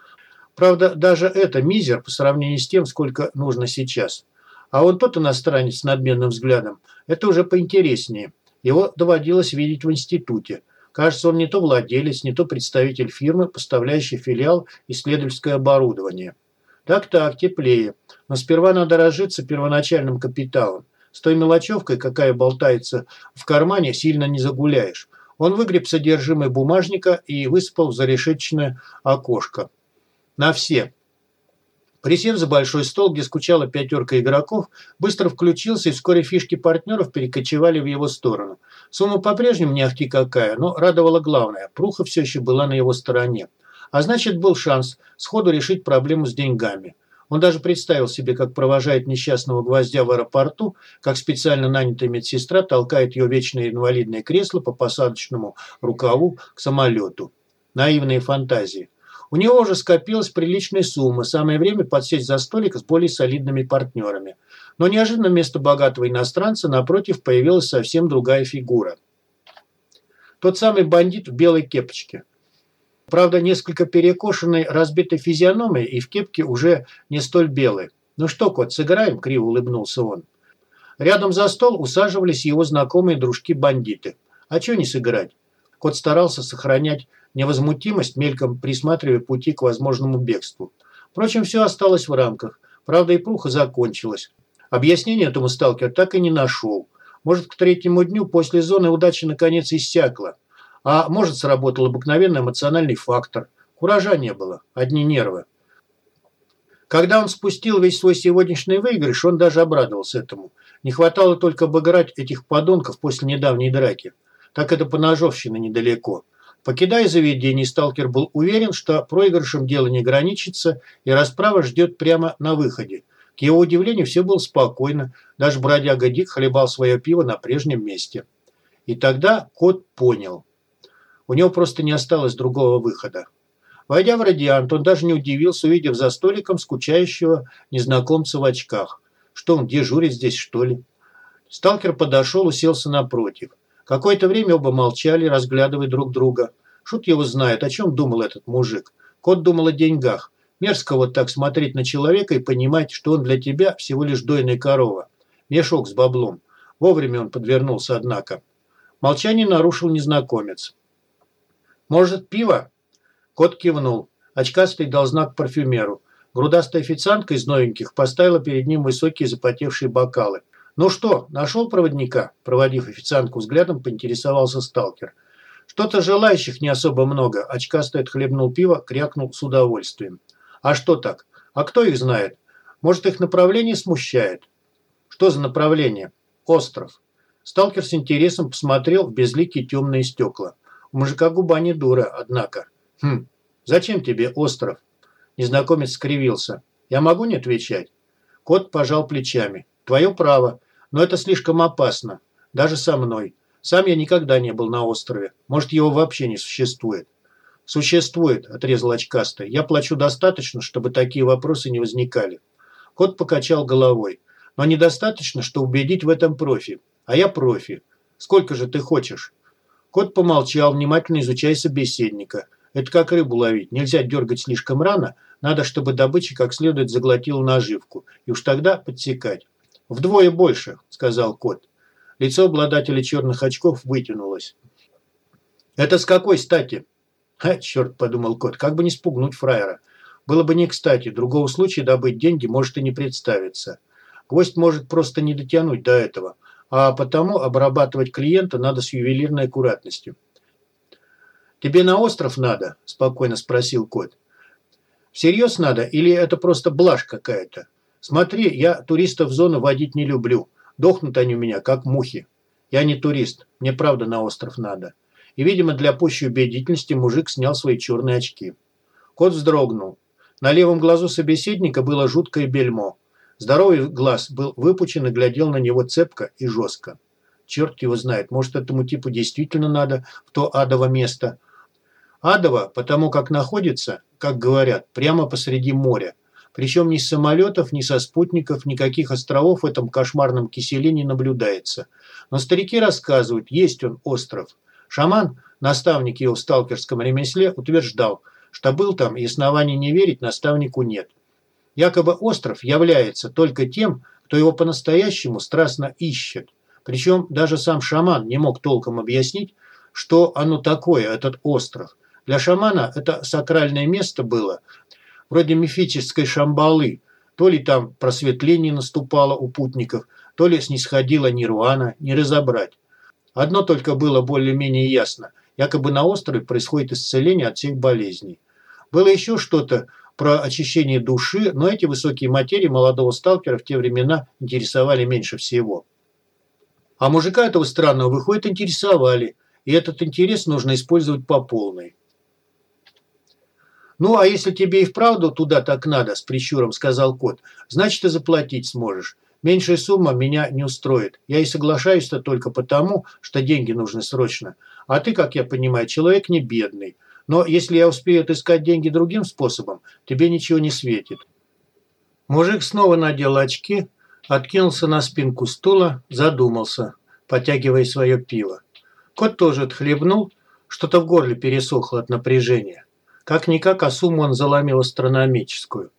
Правда, даже это мизер по сравнению с тем, сколько нужно сейчас. А вот тот иностранец с надменным взглядом, это уже поинтереснее. Его доводилось видеть в институте. Кажется, он не то владелец, не то представитель фирмы, поставляющий филиал исследовательское оборудование. Так-так, теплее. Но сперва надо разжиться первоначальным капиталом. С той мелочевкой, какая болтается в кармане, сильно не загуляешь. Он выгреб содержимое бумажника и высыпал в зарешечное окошко. На все. Присев за большой стол, где скучала пятерка игроков, быстро включился, и вскоре фишки партнеров перекочевали в его сторону. Сумма по-прежнему не ахти какая, но радовала главное – Пруха все еще была на его стороне. А значит, был шанс сходу решить проблему с деньгами – он даже представил себе, как провожает несчастного гвоздя в аэропорту, как специально нанятая медсестра толкает ее вечное инвалидное кресло по посадочному рукаву к самолету. Наивные фантазии. У него уже скопилась приличная сумма, самое время подсесть за столик с более солидными партнерами. Но неожиданно вместо богатого иностранца напротив появилась совсем другая фигура. Тот самый бандит в белой кепочке – Правда, несколько перекошенной, разбитой физиономией и в кепке уже не столь белой. «Ну что, кот, сыграем?» – криво улыбнулся он. Рядом за стол усаживались его знакомые дружки-бандиты. А что не сыграть? Кот старался сохранять невозмутимость, мельком присматривая пути к возможному бегству. Впрочем, все осталось в рамках. Правда, и пруха закончилась. Объяснение этому сталкер так и не нашел. Может, к третьему дню после зоны удача наконец иссякла. А может, сработал обыкновенный эмоциональный фактор. Куража не было, одни нервы. Когда он спустил весь свой сегодняшний выигрыш, он даже обрадовался этому. Не хватало только обыграть этих подонков после недавней драки. Так это по ножовщине недалеко. Покидая заведение, сталкер был уверен, что проигрышем дело не ограничится, и расправа ждет прямо на выходе. К его удивлению, все было спокойно. Даже бродяга Дик хлебал свое пиво на прежнем месте. И тогда кот понял. У него просто не осталось другого выхода. Войдя в радиант, он даже не удивился, увидев за столиком скучающего незнакомца в очках. Что он, дежурит здесь, что ли? Сталкер подошел, уселся напротив. Какое-то время оба молчали, разглядывая друг друга. Шут его знает, о чем думал этот мужик. Кот думал о деньгах. Мерзко вот так смотреть на человека и понимать, что он для тебя всего лишь дойная корова. Мешок с баблом. Вовремя он подвернулся, однако. Молчание нарушил незнакомец. «Может, пиво?» Кот кивнул. Очкастый дал знак парфюмеру. Грудастая официантка из новеньких поставила перед ним высокие запотевшие бокалы. «Ну что, нашел проводника?» Проводив официантку взглядом, поинтересовался сталкер. «Что-то желающих не особо много». Очкастый отхлебнул пиво, крякнул с удовольствием. «А что так? А кто их знает? Может, их направление смущает?» «Что за направление?» «Остров». Сталкер с интересом посмотрел в безликие темные стекла. У мужика губа не дура, однако. «Хм, зачем тебе остров?» Незнакомец скривился. «Я могу не отвечать?» Кот пожал плечами. «Твое право, но это слишком опасно. Даже со мной. Сам я никогда не был на острове. Может, его вообще не существует». «Существует», – отрезал очкастый. «Я плачу достаточно, чтобы такие вопросы не возникали». Кот покачал головой. «Но недостаточно, чтобы убедить в этом профи. А я профи. Сколько же ты хочешь?» Кот помолчал, внимательно изучая собеседника. Это как рыбу ловить. Нельзя дергать слишком рано. Надо, чтобы добыча как следует заглотила наживку. И уж тогда подсекать. «Вдвое больше», – сказал кот. Лицо обладателя черных очков вытянулось. «Это с какой стати?» «Ха, черт», – подумал кот, – «как бы не спугнуть фраера. Было бы не кстати. Другого случая добыть деньги может и не представиться. Гвоздь может просто не дотянуть до этого а потому обрабатывать клиента надо с ювелирной аккуратностью. «Тебе на остров надо?» – спокойно спросил кот. «Всерьез надо или это просто блажь какая-то? Смотри, я туристов в зону водить не люблю. Дохнут они у меня, как мухи. Я не турист, мне правда на остров надо». И, видимо, для пущей убедительности мужик снял свои черные очки. Кот вздрогнул. На левом глазу собеседника было жуткое бельмо. Здоровый глаз был выпучен и глядел на него цепко и жестко. Черт его знает, может, этому типу действительно надо в то адово место. Адово, потому как находится, как говорят, прямо посреди моря. Причем ни с самолетов, ни со спутников, никаких островов в этом кошмарном киселе не наблюдается. Но старики рассказывают, есть он остров. Шаман, наставник его в сталкерском ремесле, утверждал, что был там и оснований не верить наставнику нет. Якобы остров является только тем, кто его по-настоящему страстно ищет. Причем даже сам шаман не мог толком объяснить, что оно такое, этот остров. Для шамана это сакральное место было, вроде мифической шамбалы. То ли там просветление наступало у путников, то ли снисходила нирвана, не разобрать. Одно только было более-менее ясно. Якобы на острове происходит исцеление от всех болезней. Было еще что-то, про очищение души, но эти высокие материи молодого сталкера в те времена интересовали меньше всего. А мужика этого странного, выходит, интересовали, и этот интерес нужно использовать по полной. «Ну, а если тебе и вправду туда так надо», – с прищуром сказал кот, – «значит, и заплатить сможешь. Меньшая сумма меня не устроит. Я и соглашаюсь-то только потому, что деньги нужны срочно. А ты, как я понимаю, человек не бедный. Но если я успею отыскать деньги другим способом, тебе ничего не светит». Мужик снова надел очки, откинулся на спинку стула, задумался, потягивая свое пиво. Кот тоже отхлебнул, что-то в горле пересохло от напряжения. Как-никак, а сумму он заломил астрономическую.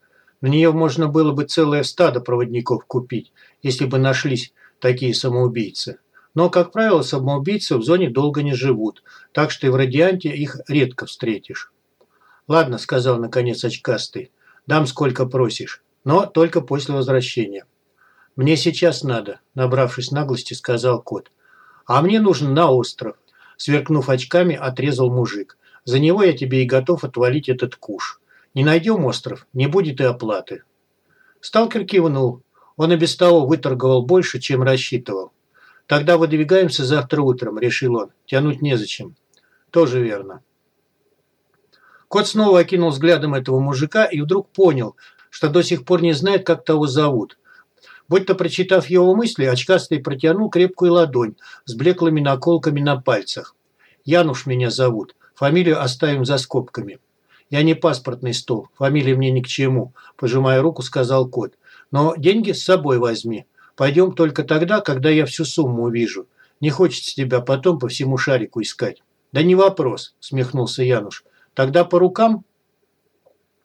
На нее можно было бы целое стадо проводников купить, если бы нашлись такие самоубийцы. Но, как правило, самоубийцы в зоне долго не живут, так что и в радианте их редко встретишь. «Ладно», – сказал наконец очкастый, – «дам сколько просишь, но только после возвращения». «Мне сейчас надо», – набравшись наглости, сказал кот. «А мне нужен на остров», – сверкнув очками, отрезал мужик. «За него я тебе и готов отвалить этот куш. Не найдем остров, не будет и оплаты». Сталкер кивнул. Он и без того выторговал больше, чем рассчитывал. «Тогда выдвигаемся завтра утром», – решил он. «Тянуть незачем». «Тоже верно». Кот снова окинул взглядом этого мужика и вдруг понял, что до сих пор не знает, как того зовут. Будь-то прочитав его мысли, очкастый протянул крепкую ладонь с блеклыми наколками на пальцах. «Януш меня зовут. Фамилию оставим за скобками». «Я не паспортный стол. Фамилия мне ни к чему», – пожимая руку, сказал кот. «Но деньги с собой возьми. Пойдем только тогда, когда я всю сумму увижу. Не хочется тебя потом по всему шарику искать». «Да не вопрос», – смехнулся Януш. «Тогда по рукам?»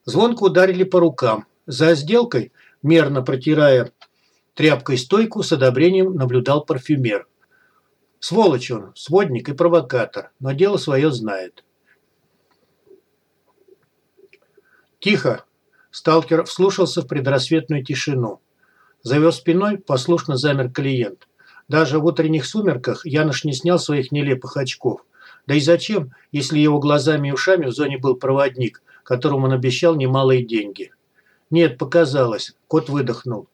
Звонко ударили по рукам. За сделкой, мерно протирая тряпкой стойку, с одобрением наблюдал парфюмер. Сволочь он, сводник и провокатор, но дело свое знает. Тихо. Сталкер вслушался в предрассветную тишину. За его спиной послушно замер клиент. Даже в утренних сумерках Янош не снял своих нелепых очков. Да и зачем, если его глазами и ушами в зоне был проводник, которому он обещал немалые деньги? Нет, показалось. Кот выдохнул.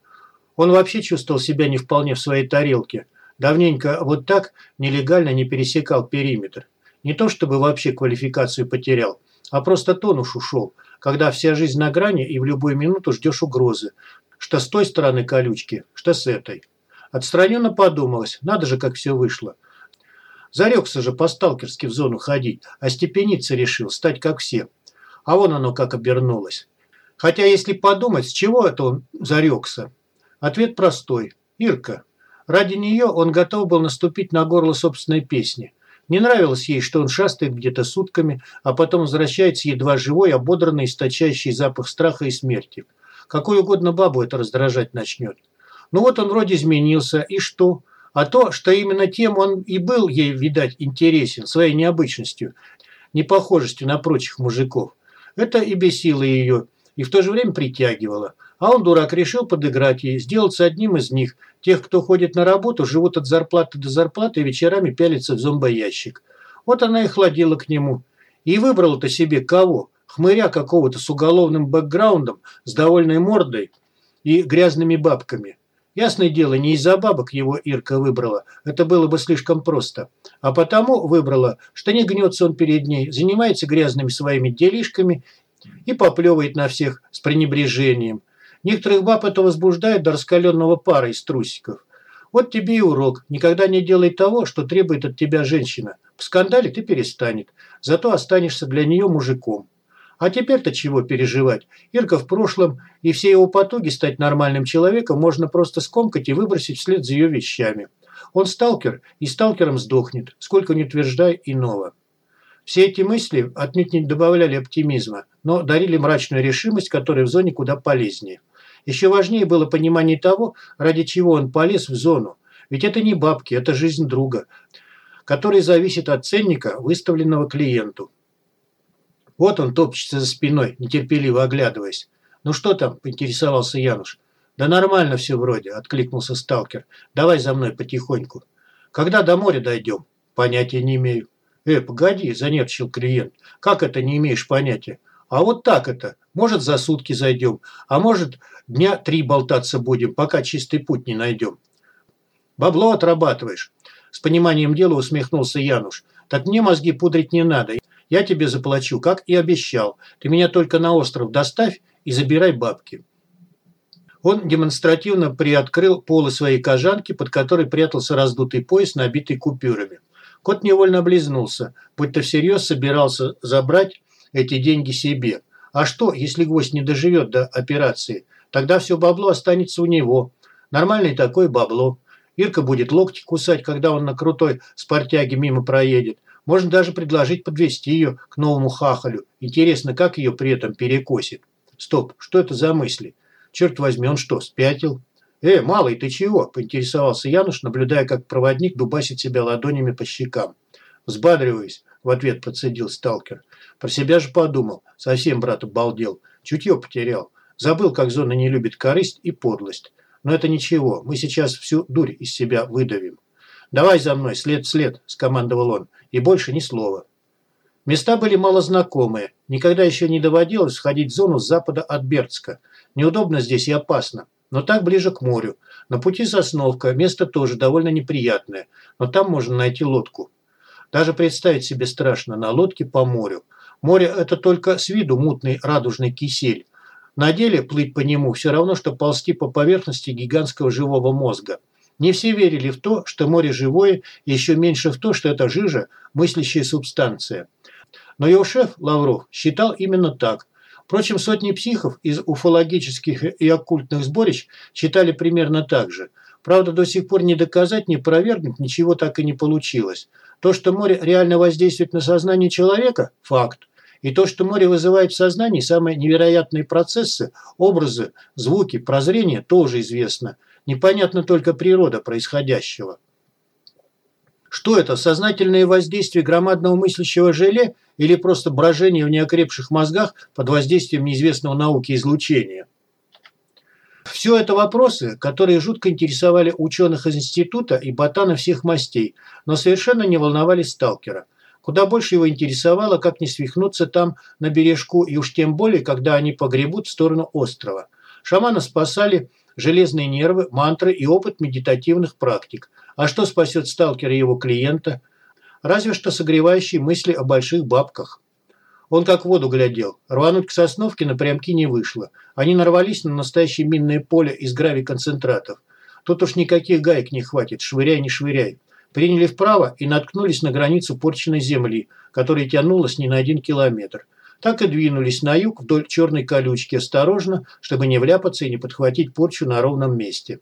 Он вообще чувствовал себя не вполне в своей тарелке. Давненько вот так нелегально не пересекал периметр. Не то чтобы вообще квалификацию потерял, а просто тон уж ушел, когда вся жизнь на грани и в любую минуту ждешь угрозы. Что с той стороны колючки, что с этой. Отстраненно подумалось, надо же, как все вышло. Зарекся же по-сталкерски в зону ходить, а степениться решил, стать как все. А вон оно как обернулось. Хотя, если подумать, с чего это он зарекся? Ответ простой. Ирка. Ради нее он готов был наступить на горло собственной песни. Не нравилось ей, что он шастает где-то сутками, а потом возвращается едва живой, ободранный, источающий запах страха и смерти. Какую угодно бабу это раздражать начнет. Ну вот он вроде изменился, и что? А то, что именно тем он и был ей, видать, интересен, своей необычностью, непохожестью на прочих мужиков. Это и бесило ее, и в то же время притягивало. А он, дурак, решил подыграть ей, сделаться одним из них. Тех, кто ходит на работу, живут от зарплаты до зарплаты и вечерами пялятся в зомбоящик. Вот она и хладила к нему. И выбрала-то себе кого? Хмыря какого-то с уголовным бэкграундом, с довольной мордой и грязными бабками. Ясное дело, не из-за бабок его Ирка выбрала, это было бы слишком просто. А потому выбрала, что не гнется он перед ней, занимается грязными своими делишками и поплевывает на всех с пренебрежением. Некоторых баб это возбуждает до раскаленного пара из трусиков. Вот тебе и урок. Никогда не делай того, что требует от тебя женщина. В скандале ты перестанет. Зато останешься для нее мужиком. А теперь-то чего переживать? Ирка в прошлом, и все его потуги стать нормальным человеком можно просто скомкать и выбросить вслед за ее вещами. Он сталкер, и сталкером сдохнет, сколько не утверждай иного. Все эти мысли отнюдь не добавляли оптимизма, но дарили мрачную решимость, которая в зоне куда полезнее. Еще важнее было понимание того, ради чего он полез в зону. Ведь это не бабки, это жизнь друга, который зависит от ценника, выставленного клиенту. Вот он топчется за спиной, нетерпеливо оглядываясь. «Ну что там?» – поинтересовался Януш. «Да нормально все вроде», – откликнулся сталкер. «Давай за мной потихоньку». «Когда до моря дойдем?» «Понятия не имею». «Э, погоди», – занервничал клиент. «Как это не имеешь понятия?» «А вот так это. Может, за сутки зайдем, а может, дня три болтаться будем, пока чистый путь не найдем». «Бабло отрабатываешь», – с пониманием дела усмехнулся Януш. «Так мне мозги пудрить не надо. Я тебе заплачу, как и обещал. Ты меня только на остров доставь и забирай бабки». Он демонстративно приоткрыл полы своей кожанки, под которой прятался раздутый пояс, набитый купюрами. Кот невольно облизнулся, будто всерьез собирался забрать эти деньги себе. А что, если гвоздь не доживет до операции? Тогда все бабло останется у него. Нормальный такой бабло. Ирка будет локти кусать, когда он на крутой спортяге мимо проедет. Можно даже предложить подвести ее к новому хахалю. Интересно, как ее при этом перекосит. Стоп, что это за мысли? Черт возьми, он что, спятил? «Э, малый, ты чего?» – поинтересовался Януш, наблюдая, как проводник дубасит себя ладонями по щекам. «Взбадриваясь», – в ответ процедил сталкер. Про себя же подумал. Совсем брат обалдел. Чутье потерял. Забыл, как зона не любит корысть и подлость. Но это ничего, мы сейчас всю дурь из себя выдавим. «Давай за мной, след в след», – скомандовал он и больше ни слова. Места были малознакомые. Никогда еще не доводилось сходить в зону с запада от Бердска. Неудобно здесь и опасно. Но так ближе к морю. На пути Сосновка. Место тоже довольно неприятное. Но там можно найти лодку. Даже представить себе страшно на лодке по морю. Море – это только с виду мутный радужный кисель. На деле плыть по нему все равно, что ползти по поверхности гигантского живого мозга. Не все верили в то, что море живое, еще меньше в то, что это жижа – мыслящая субстанция. Но его шеф, Лавров, считал именно так. Впрочем, сотни психов из уфологических и оккультных сборищ считали примерно так же. Правда, до сих пор не доказать, не опровергнуть ничего так и не получилось. То, что море реально воздействует на сознание человека – факт. И то, что море вызывает в сознании самые невероятные процессы, образы, звуки, прозрение, тоже известно. Непонятна только природа происходящего. Что это, сознательное воздействие громадного мыслящего желе или просто брожение в неокрепших мозгах под воздействием неизвестного науки излучения? Все это вопросы, которые жутко интересовали ученых из института и ботана всех мастей, но совершенно не волновали сталкера. Куда больше его интересовало, как не свихнуться там на бережку, и уж тем более, когда они погребут в сторону острова. Шамана спасали железные нервы, мантры и опыт медитативных практик. А что спасет сталкера и его клиента? Разве что согревающие мысли о больших бабках. Он как в воду глядел. Рвануть к Сосновке напрямки не вышло. Они нарвались на настоящее минное поле из гравий-концентратов. Тут уж никаких гаек не хватит, швыряй, не швыряй. Приняли вправо и наткнулись на границу порченной земли, которая тянулась не на один километр. Так и двинулись на юг вдоль черной колючки, осторожно, чтобы не вляпаться и не подхватить порчу на ровном месте.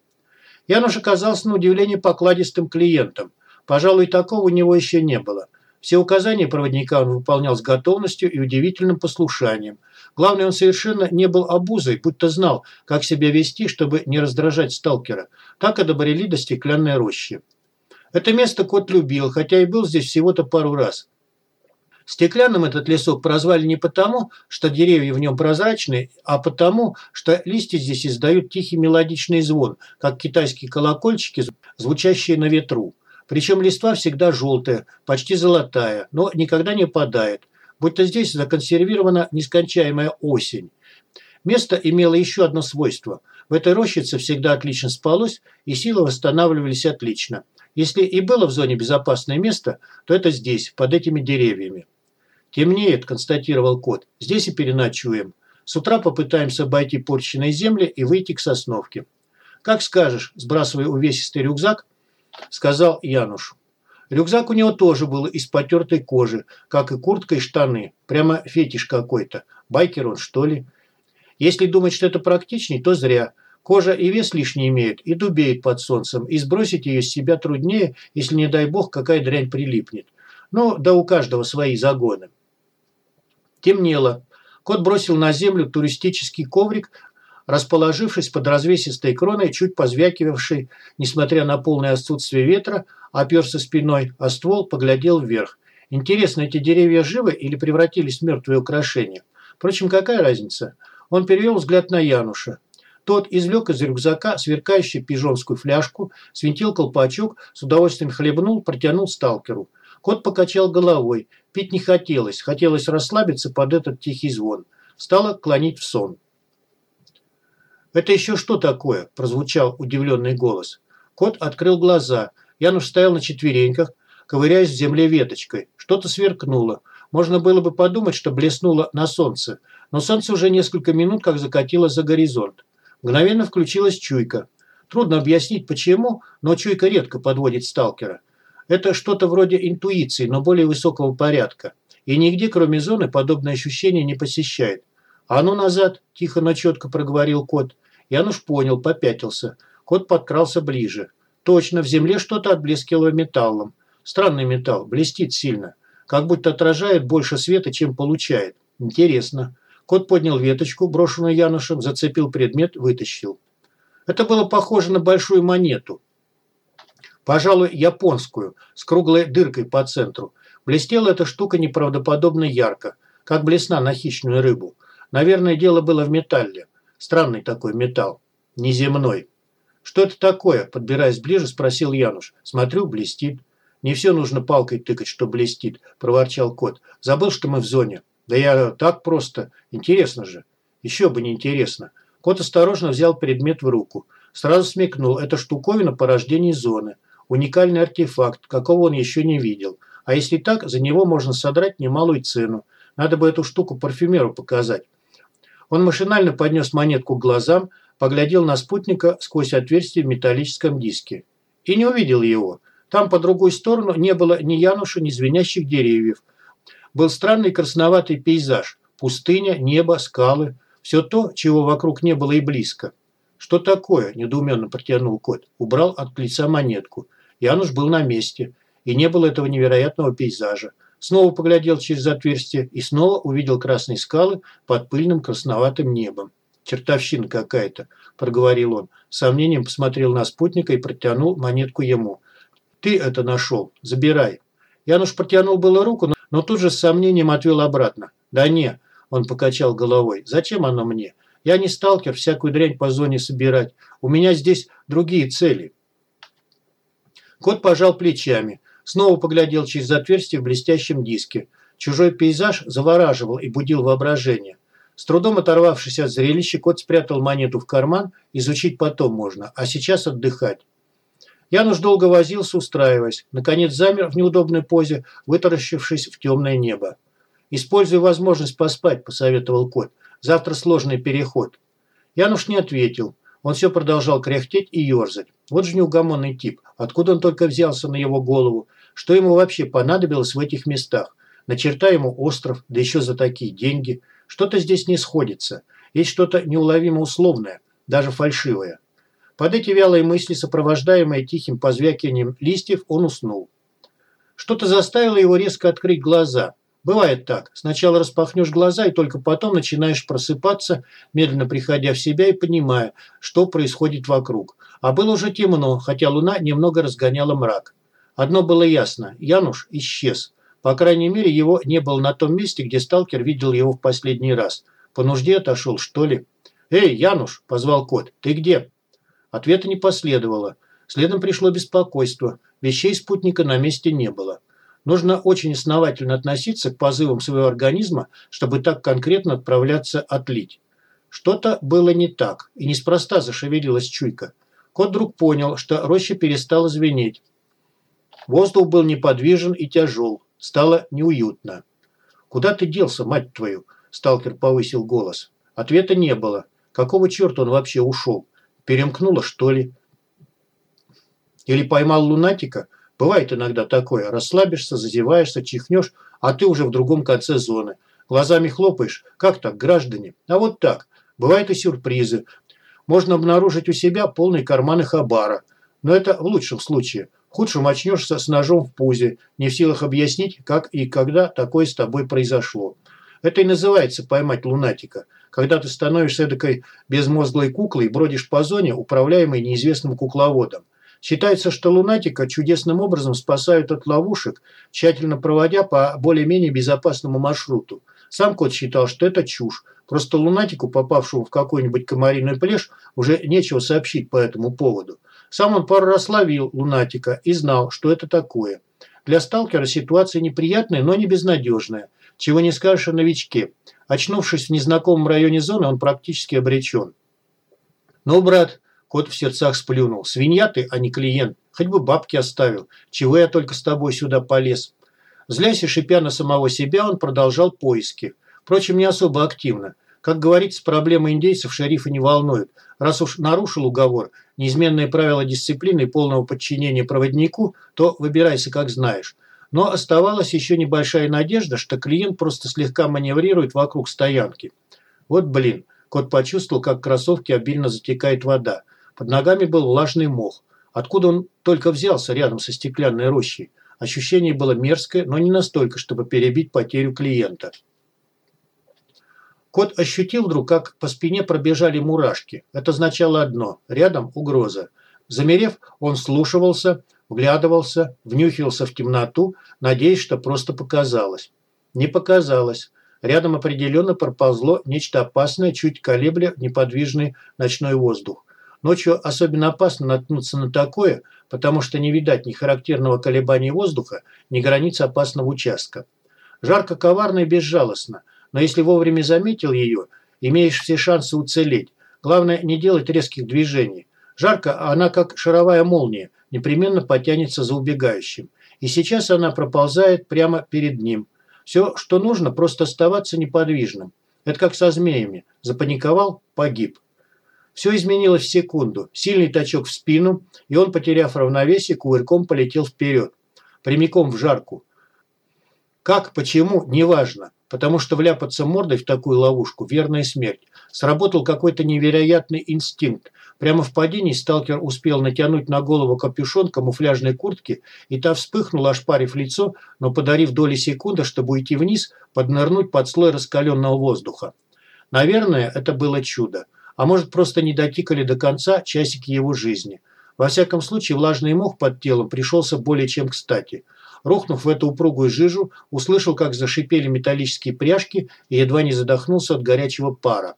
Януш оказался на удивление покладистым клиентом. Пожалуй, такого у него еще не было. Все указания проводника он выполнял с готовностью и удивительным послушанием. Главное, он совершенно не был обузой, будто знал, как себя вести, чтобы не раздражать сталкера. Так и добрели до стеклянной рощи. Это место кот любил, хотя и был здесь всего-то пару раз. Стеклянным этот лесок прозвали не потому, что деревья в нем прозрачные, а потому, что листья здесь издают тихий мелодичный звон, как китайские колокольчики, звучащие на ветру. Причем листва всегда желтая, почти золотая, но никогда не падает, будто здесь законсервирована нескончаемая осень. Место имело еще одно свойство. В этой рощице всегда отлично спалось, и силы восстанавливались отлично. Если и было в зоне безопасное место, то это здесь, под этими деревьями. «Темнеет», – констатировал кот. «Здесь и переночуем. С утра попытаемся обойти порченные земли и выйти к сосновке». «Как скажешь», – сбрасывая увесистый рюкзак, сказал Януш. Рюкзак у него тоже был из потертой кожи, как и куртка и штаны. Прямо фетиш какой-то. Байкер он, что ли? Если думать, что это практичней, то зря. Кожа и вес лишний имеет, и дубеет под солнцем, и сбросить ее с себя труднее, если, не дай бог, какая дрянь прилипнет. Ну, да у каждого свои загоны. Темнело. Кот бросил на землю туристический коврик, расположившись под развесистой кроной, чуть позвякивавшей, несмотря на полное отсутствие ветра, оперся спиной, а ствол поглядел вверх. Интересно, эти деревья живы или превратились в мертвые украшения? Впрочем, какая разница? Он перевел взгляд на Януша. Тот извлек из рюкзака сверкающую пижонскую фляжку, свинтил колпачок, с удовольствием хлебнул, протянул сталкеру. Кот покачал головой. Пить не хотелось, хотелось расслабиться под этот тихий звон. Стало клонить в сон. «Это еще что такое?» – прозвучал удивленный голос. Кот открыл глаза. Януш стоял на четвереньках, ковыряясь в земле веточкой. Что-то сверкнуло. Можно было бы подумать, что блеснуло на солнце. Но солнце уже несколько минут как закатило за горизонт. Мгновенно включилась чуйка. Трудно объяснить почему, но чуйка редко подводит сталкера. Это что-то вроде интуиции, но более высокого порядка. И нигде, кроме зоны, подобное ощущение не посещает. «А ну назад!» – тихо, но четко проговорил кот. Януш понял, попятился. Кот подкрался ближе. Точно, в земле что-то отблескивало металлом. Странный металл, блестит сильно. Как будто отражает больше света, чем получает. Интересно. Кот поднял веточку, брошенную Янушем, зацепил предмет, вытащил. Это было похоже на большую монету. Пожалуй, японскую, с круглой дыркой по центру. Блестела эта штука неправдоподобно ярко, как блесна на хищную рыбу. Наверное, дело было в металле. Странный такой металл. Неземной. «Что это такое?» – подбираясь ближе, спросил Януш. «Смотрю, блестит». «Не все нужно палкой тыкать, что блестит», – проворчал кот. «Забыл, что мы в зоне». «Да я так просто. Интересно же». «Еще бы не интересно». Кот осторожно взял предмет в руку. Сразу смекнул. Это штуковина порождения зоны. Уникальный артефакт, какого он еще не видел. А если так, за него можно содрать немалую цену. Надо бы эту штуку парфюмеру показать. Он машинально поднес монетку к глазам, поглядел на спутника сквозь отверстие в металлическом диске. И не увидел его. Там по другую сторону не было ни януша, ни звенящих деревьев. Был странный красноватый пейзаж. Пустыня, небо, скалы. Все то, чего вокруг не было и близко. «Что такое?» – недоуменно протянул кот. Убрал от лица монетку. Януш был на месте, и не было этого невероятного пейзажа. снова поглядел через отверстие и снова увидел красные скалы под пыльным красноватым небом. «Чертовщина какая-то», – проговорил он. С сомнением посмотрел на спутника и протянул монетку ему. «Ты это нашел. Забирай». Януш протянул было руку, но тут же с сомнением отвел обратно. «Да не», – он покачал головой. «Зачем оно мне? Я не сталкер всякую дрянь по зоне собирать. У меня здесь другие цели». Кот пожал плечами. Снова поглядел через отверстие в блестящем диске. Чужой пейзаж завораживал и будил воображение. С трудом оторвавшись от зрелища, кот спрятал монету в карман, изучить потом можно, а сейчас отдыхать. Януш долго возился, устраиваясь. Наконец замер в неудобной позе, вытаращившись в темное небо. «Используй возможность поспать», – посоветовал кот. «Завтра сложный переход». Януш не ответил. Он все продолжал кряхтеть и ерзать. Вот же неугомонный тип. Откуда он только взялся на его голову? Что ему вообще понадобилось в этих местах? Начертай ему остров, да еще за такие деньги. Что-то здесь не сходится. Есть что-то неуловимо условное, даже фальшивое. Под эти вялые мысли, сопровождаемые тихим позвякиванием листьев, он уснул. Что-то заставило его резко открыть глаза. Бывает так. Сначала распахнешь глаза и только потом начинаешь просыпаться, медленно приходя в себя и понимая, что происходит вокруг. А было уже темно, хотя луна немного разгоняла мрак. Одно было ясно – Януш исчез. По крайней мере, его не было на том месте, где сталкер видел его в последний раз. По нужде отошел, что ли? «Эй, Януш!» – позвал кот. «Ты где?» Ответа не последовало. Следом пришло беспокойство. Вещей спутника на месте не было. Нужно очень основательно относиться к позывам своего организма, чтобы так конкретно отправляться отлить. Что-то было не так, и неспроста зашевелилась чуйка. Кот вдруг понял, что роща перестала звенеть. Воздух был неподвижен и тяжел. Стало неуютно. «Куда ты делся, мать твою?» Сталкер повысил голос. Ответа не было. Какого черта он вообще ушел? Перемкнуло, что ли? Или поймал лунатика? Бывает иногда такое. Расслабишься, зазеваешься, чихнешь, а ты уже в другом конце зоны. Глазами хлопаешь. Как так, граждане? А вот так. Бывают и сюрпризы. Можно обнаружить у себя полный карманы хабара. Но это в лучшем случае. В худшем очнешься с ножом в пузе, не в силах объяснить, как и когда такое с тобой произошло. Это и называется поймать лунатика когда ты становишься эдакой безмозглой куклой бродишь по зоне, управляемой неизвестным кукловодом. Считается, что лунатика чудесным образом спасают от ловушек, тщательно проводя по более-менее безопасному маршруту. Сам кот считал, что это чушь. Просто лунатику, попавшему в какой-нибудь комариный плешь, уже нечего сообщить по этому поводу. Сам он пару раз ловил лунатика и знал, что это такое. Для сталкера ситуация неприятная, но не безнадежная. Чего не скажешь о новичке. Очнувшись в незнакомом районе зоны, он практически обречен. «Ну, брат», – кот в сердцах сплюнул, – «свинья ты, а не клиент. Хоть бы бабки оставил. Чего я только с тобой сюда полез?» Злясь и шипя на самого себя, он продолжал поиски. Впрочем, не особо активно. Как говорится, проблемы индейцев шерифа не волнуют. Раз уж нарушил уговор, неизменные правила дисциплины и полного подчинения проводнику, то выбирайся как знаешь. Но оставалась еще небольшая надежда, что клиент просто слегка маневрирует вокруг стоянки. Вот блин, кот почувствовал, как в кроссовке обильно затекает вода. Под ногами был влажный мох. Откуда он только взялся рядом со стеклянной рощей? Ощущение было мерзкое, но не настолько, чтобы перебить потерю клиента. Кот ощутил вдруг, как по спине пробежали мурашки. Это означало одно – рядом угроза. Замерев, он слушался – вглядывался, внюхивался в темноту, надеясь, что просто показалось. Не показалось. Рядом определенно проползло нечто опасное, чуть колебля неподвижный ночной воздух. Ночью особенно опасно наткнуться на такое, потому что не видать ни характерного колебания воздуха, ни границ опасного участка. Жарко, коварно и безжалостно, но если вовремя заметил ее, имеешь все шансы уцелеть. Главное не делать резких движений. Жарко, а она как шаровая молния, непременно потянется за убегающим. И сейчас она проползает прямо перед ним. Все, что нужно, просто оставаться неподвижным. Это как со змеями. Запаниковал – погиб. Все изменилось в секунду. Сильный точок в спину, и он, потеряв равновесие, кувырком полетел вперед. Прямиком в жарку. Как, почему, неважно. Потому что вляпаться мордой в такую ловушку – верная смерть. Сработал какой-то невероятный инстинкт. Прямо в падении сталкер успел натянуть на голову капюшон камуфляжной куртки, и та вспыхнула, ошпарив лицо, но подарив доли секунды, чтобы уйти вниз, поднырнуть под слой раскаленного воздуха. Наверное, это было чудо. А может, просто не дотикали до конца часики его жизни. Во всяком случае, влажный мох под телом пришелся более чем кстати. Рухнув в эту упругую жижу, услышал, как зашипели металлические пряжки и едва не задохнулся от горячего пара.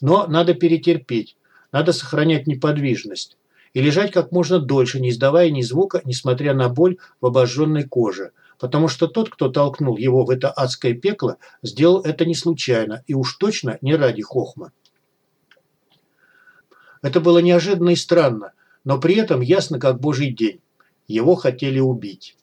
Но надо перетерпеть. Надо сохранять неподвижность. И лежать как можно дольше, не издавая ни звука, несмотря на боль в обожженной коже. Потому что тот, кто толкнул его в это адское пекло, сделал это не случайно и уж точно не ради хохма. Это было неожиданно и странно, но при этом ясно как божий день. Его хотели убить.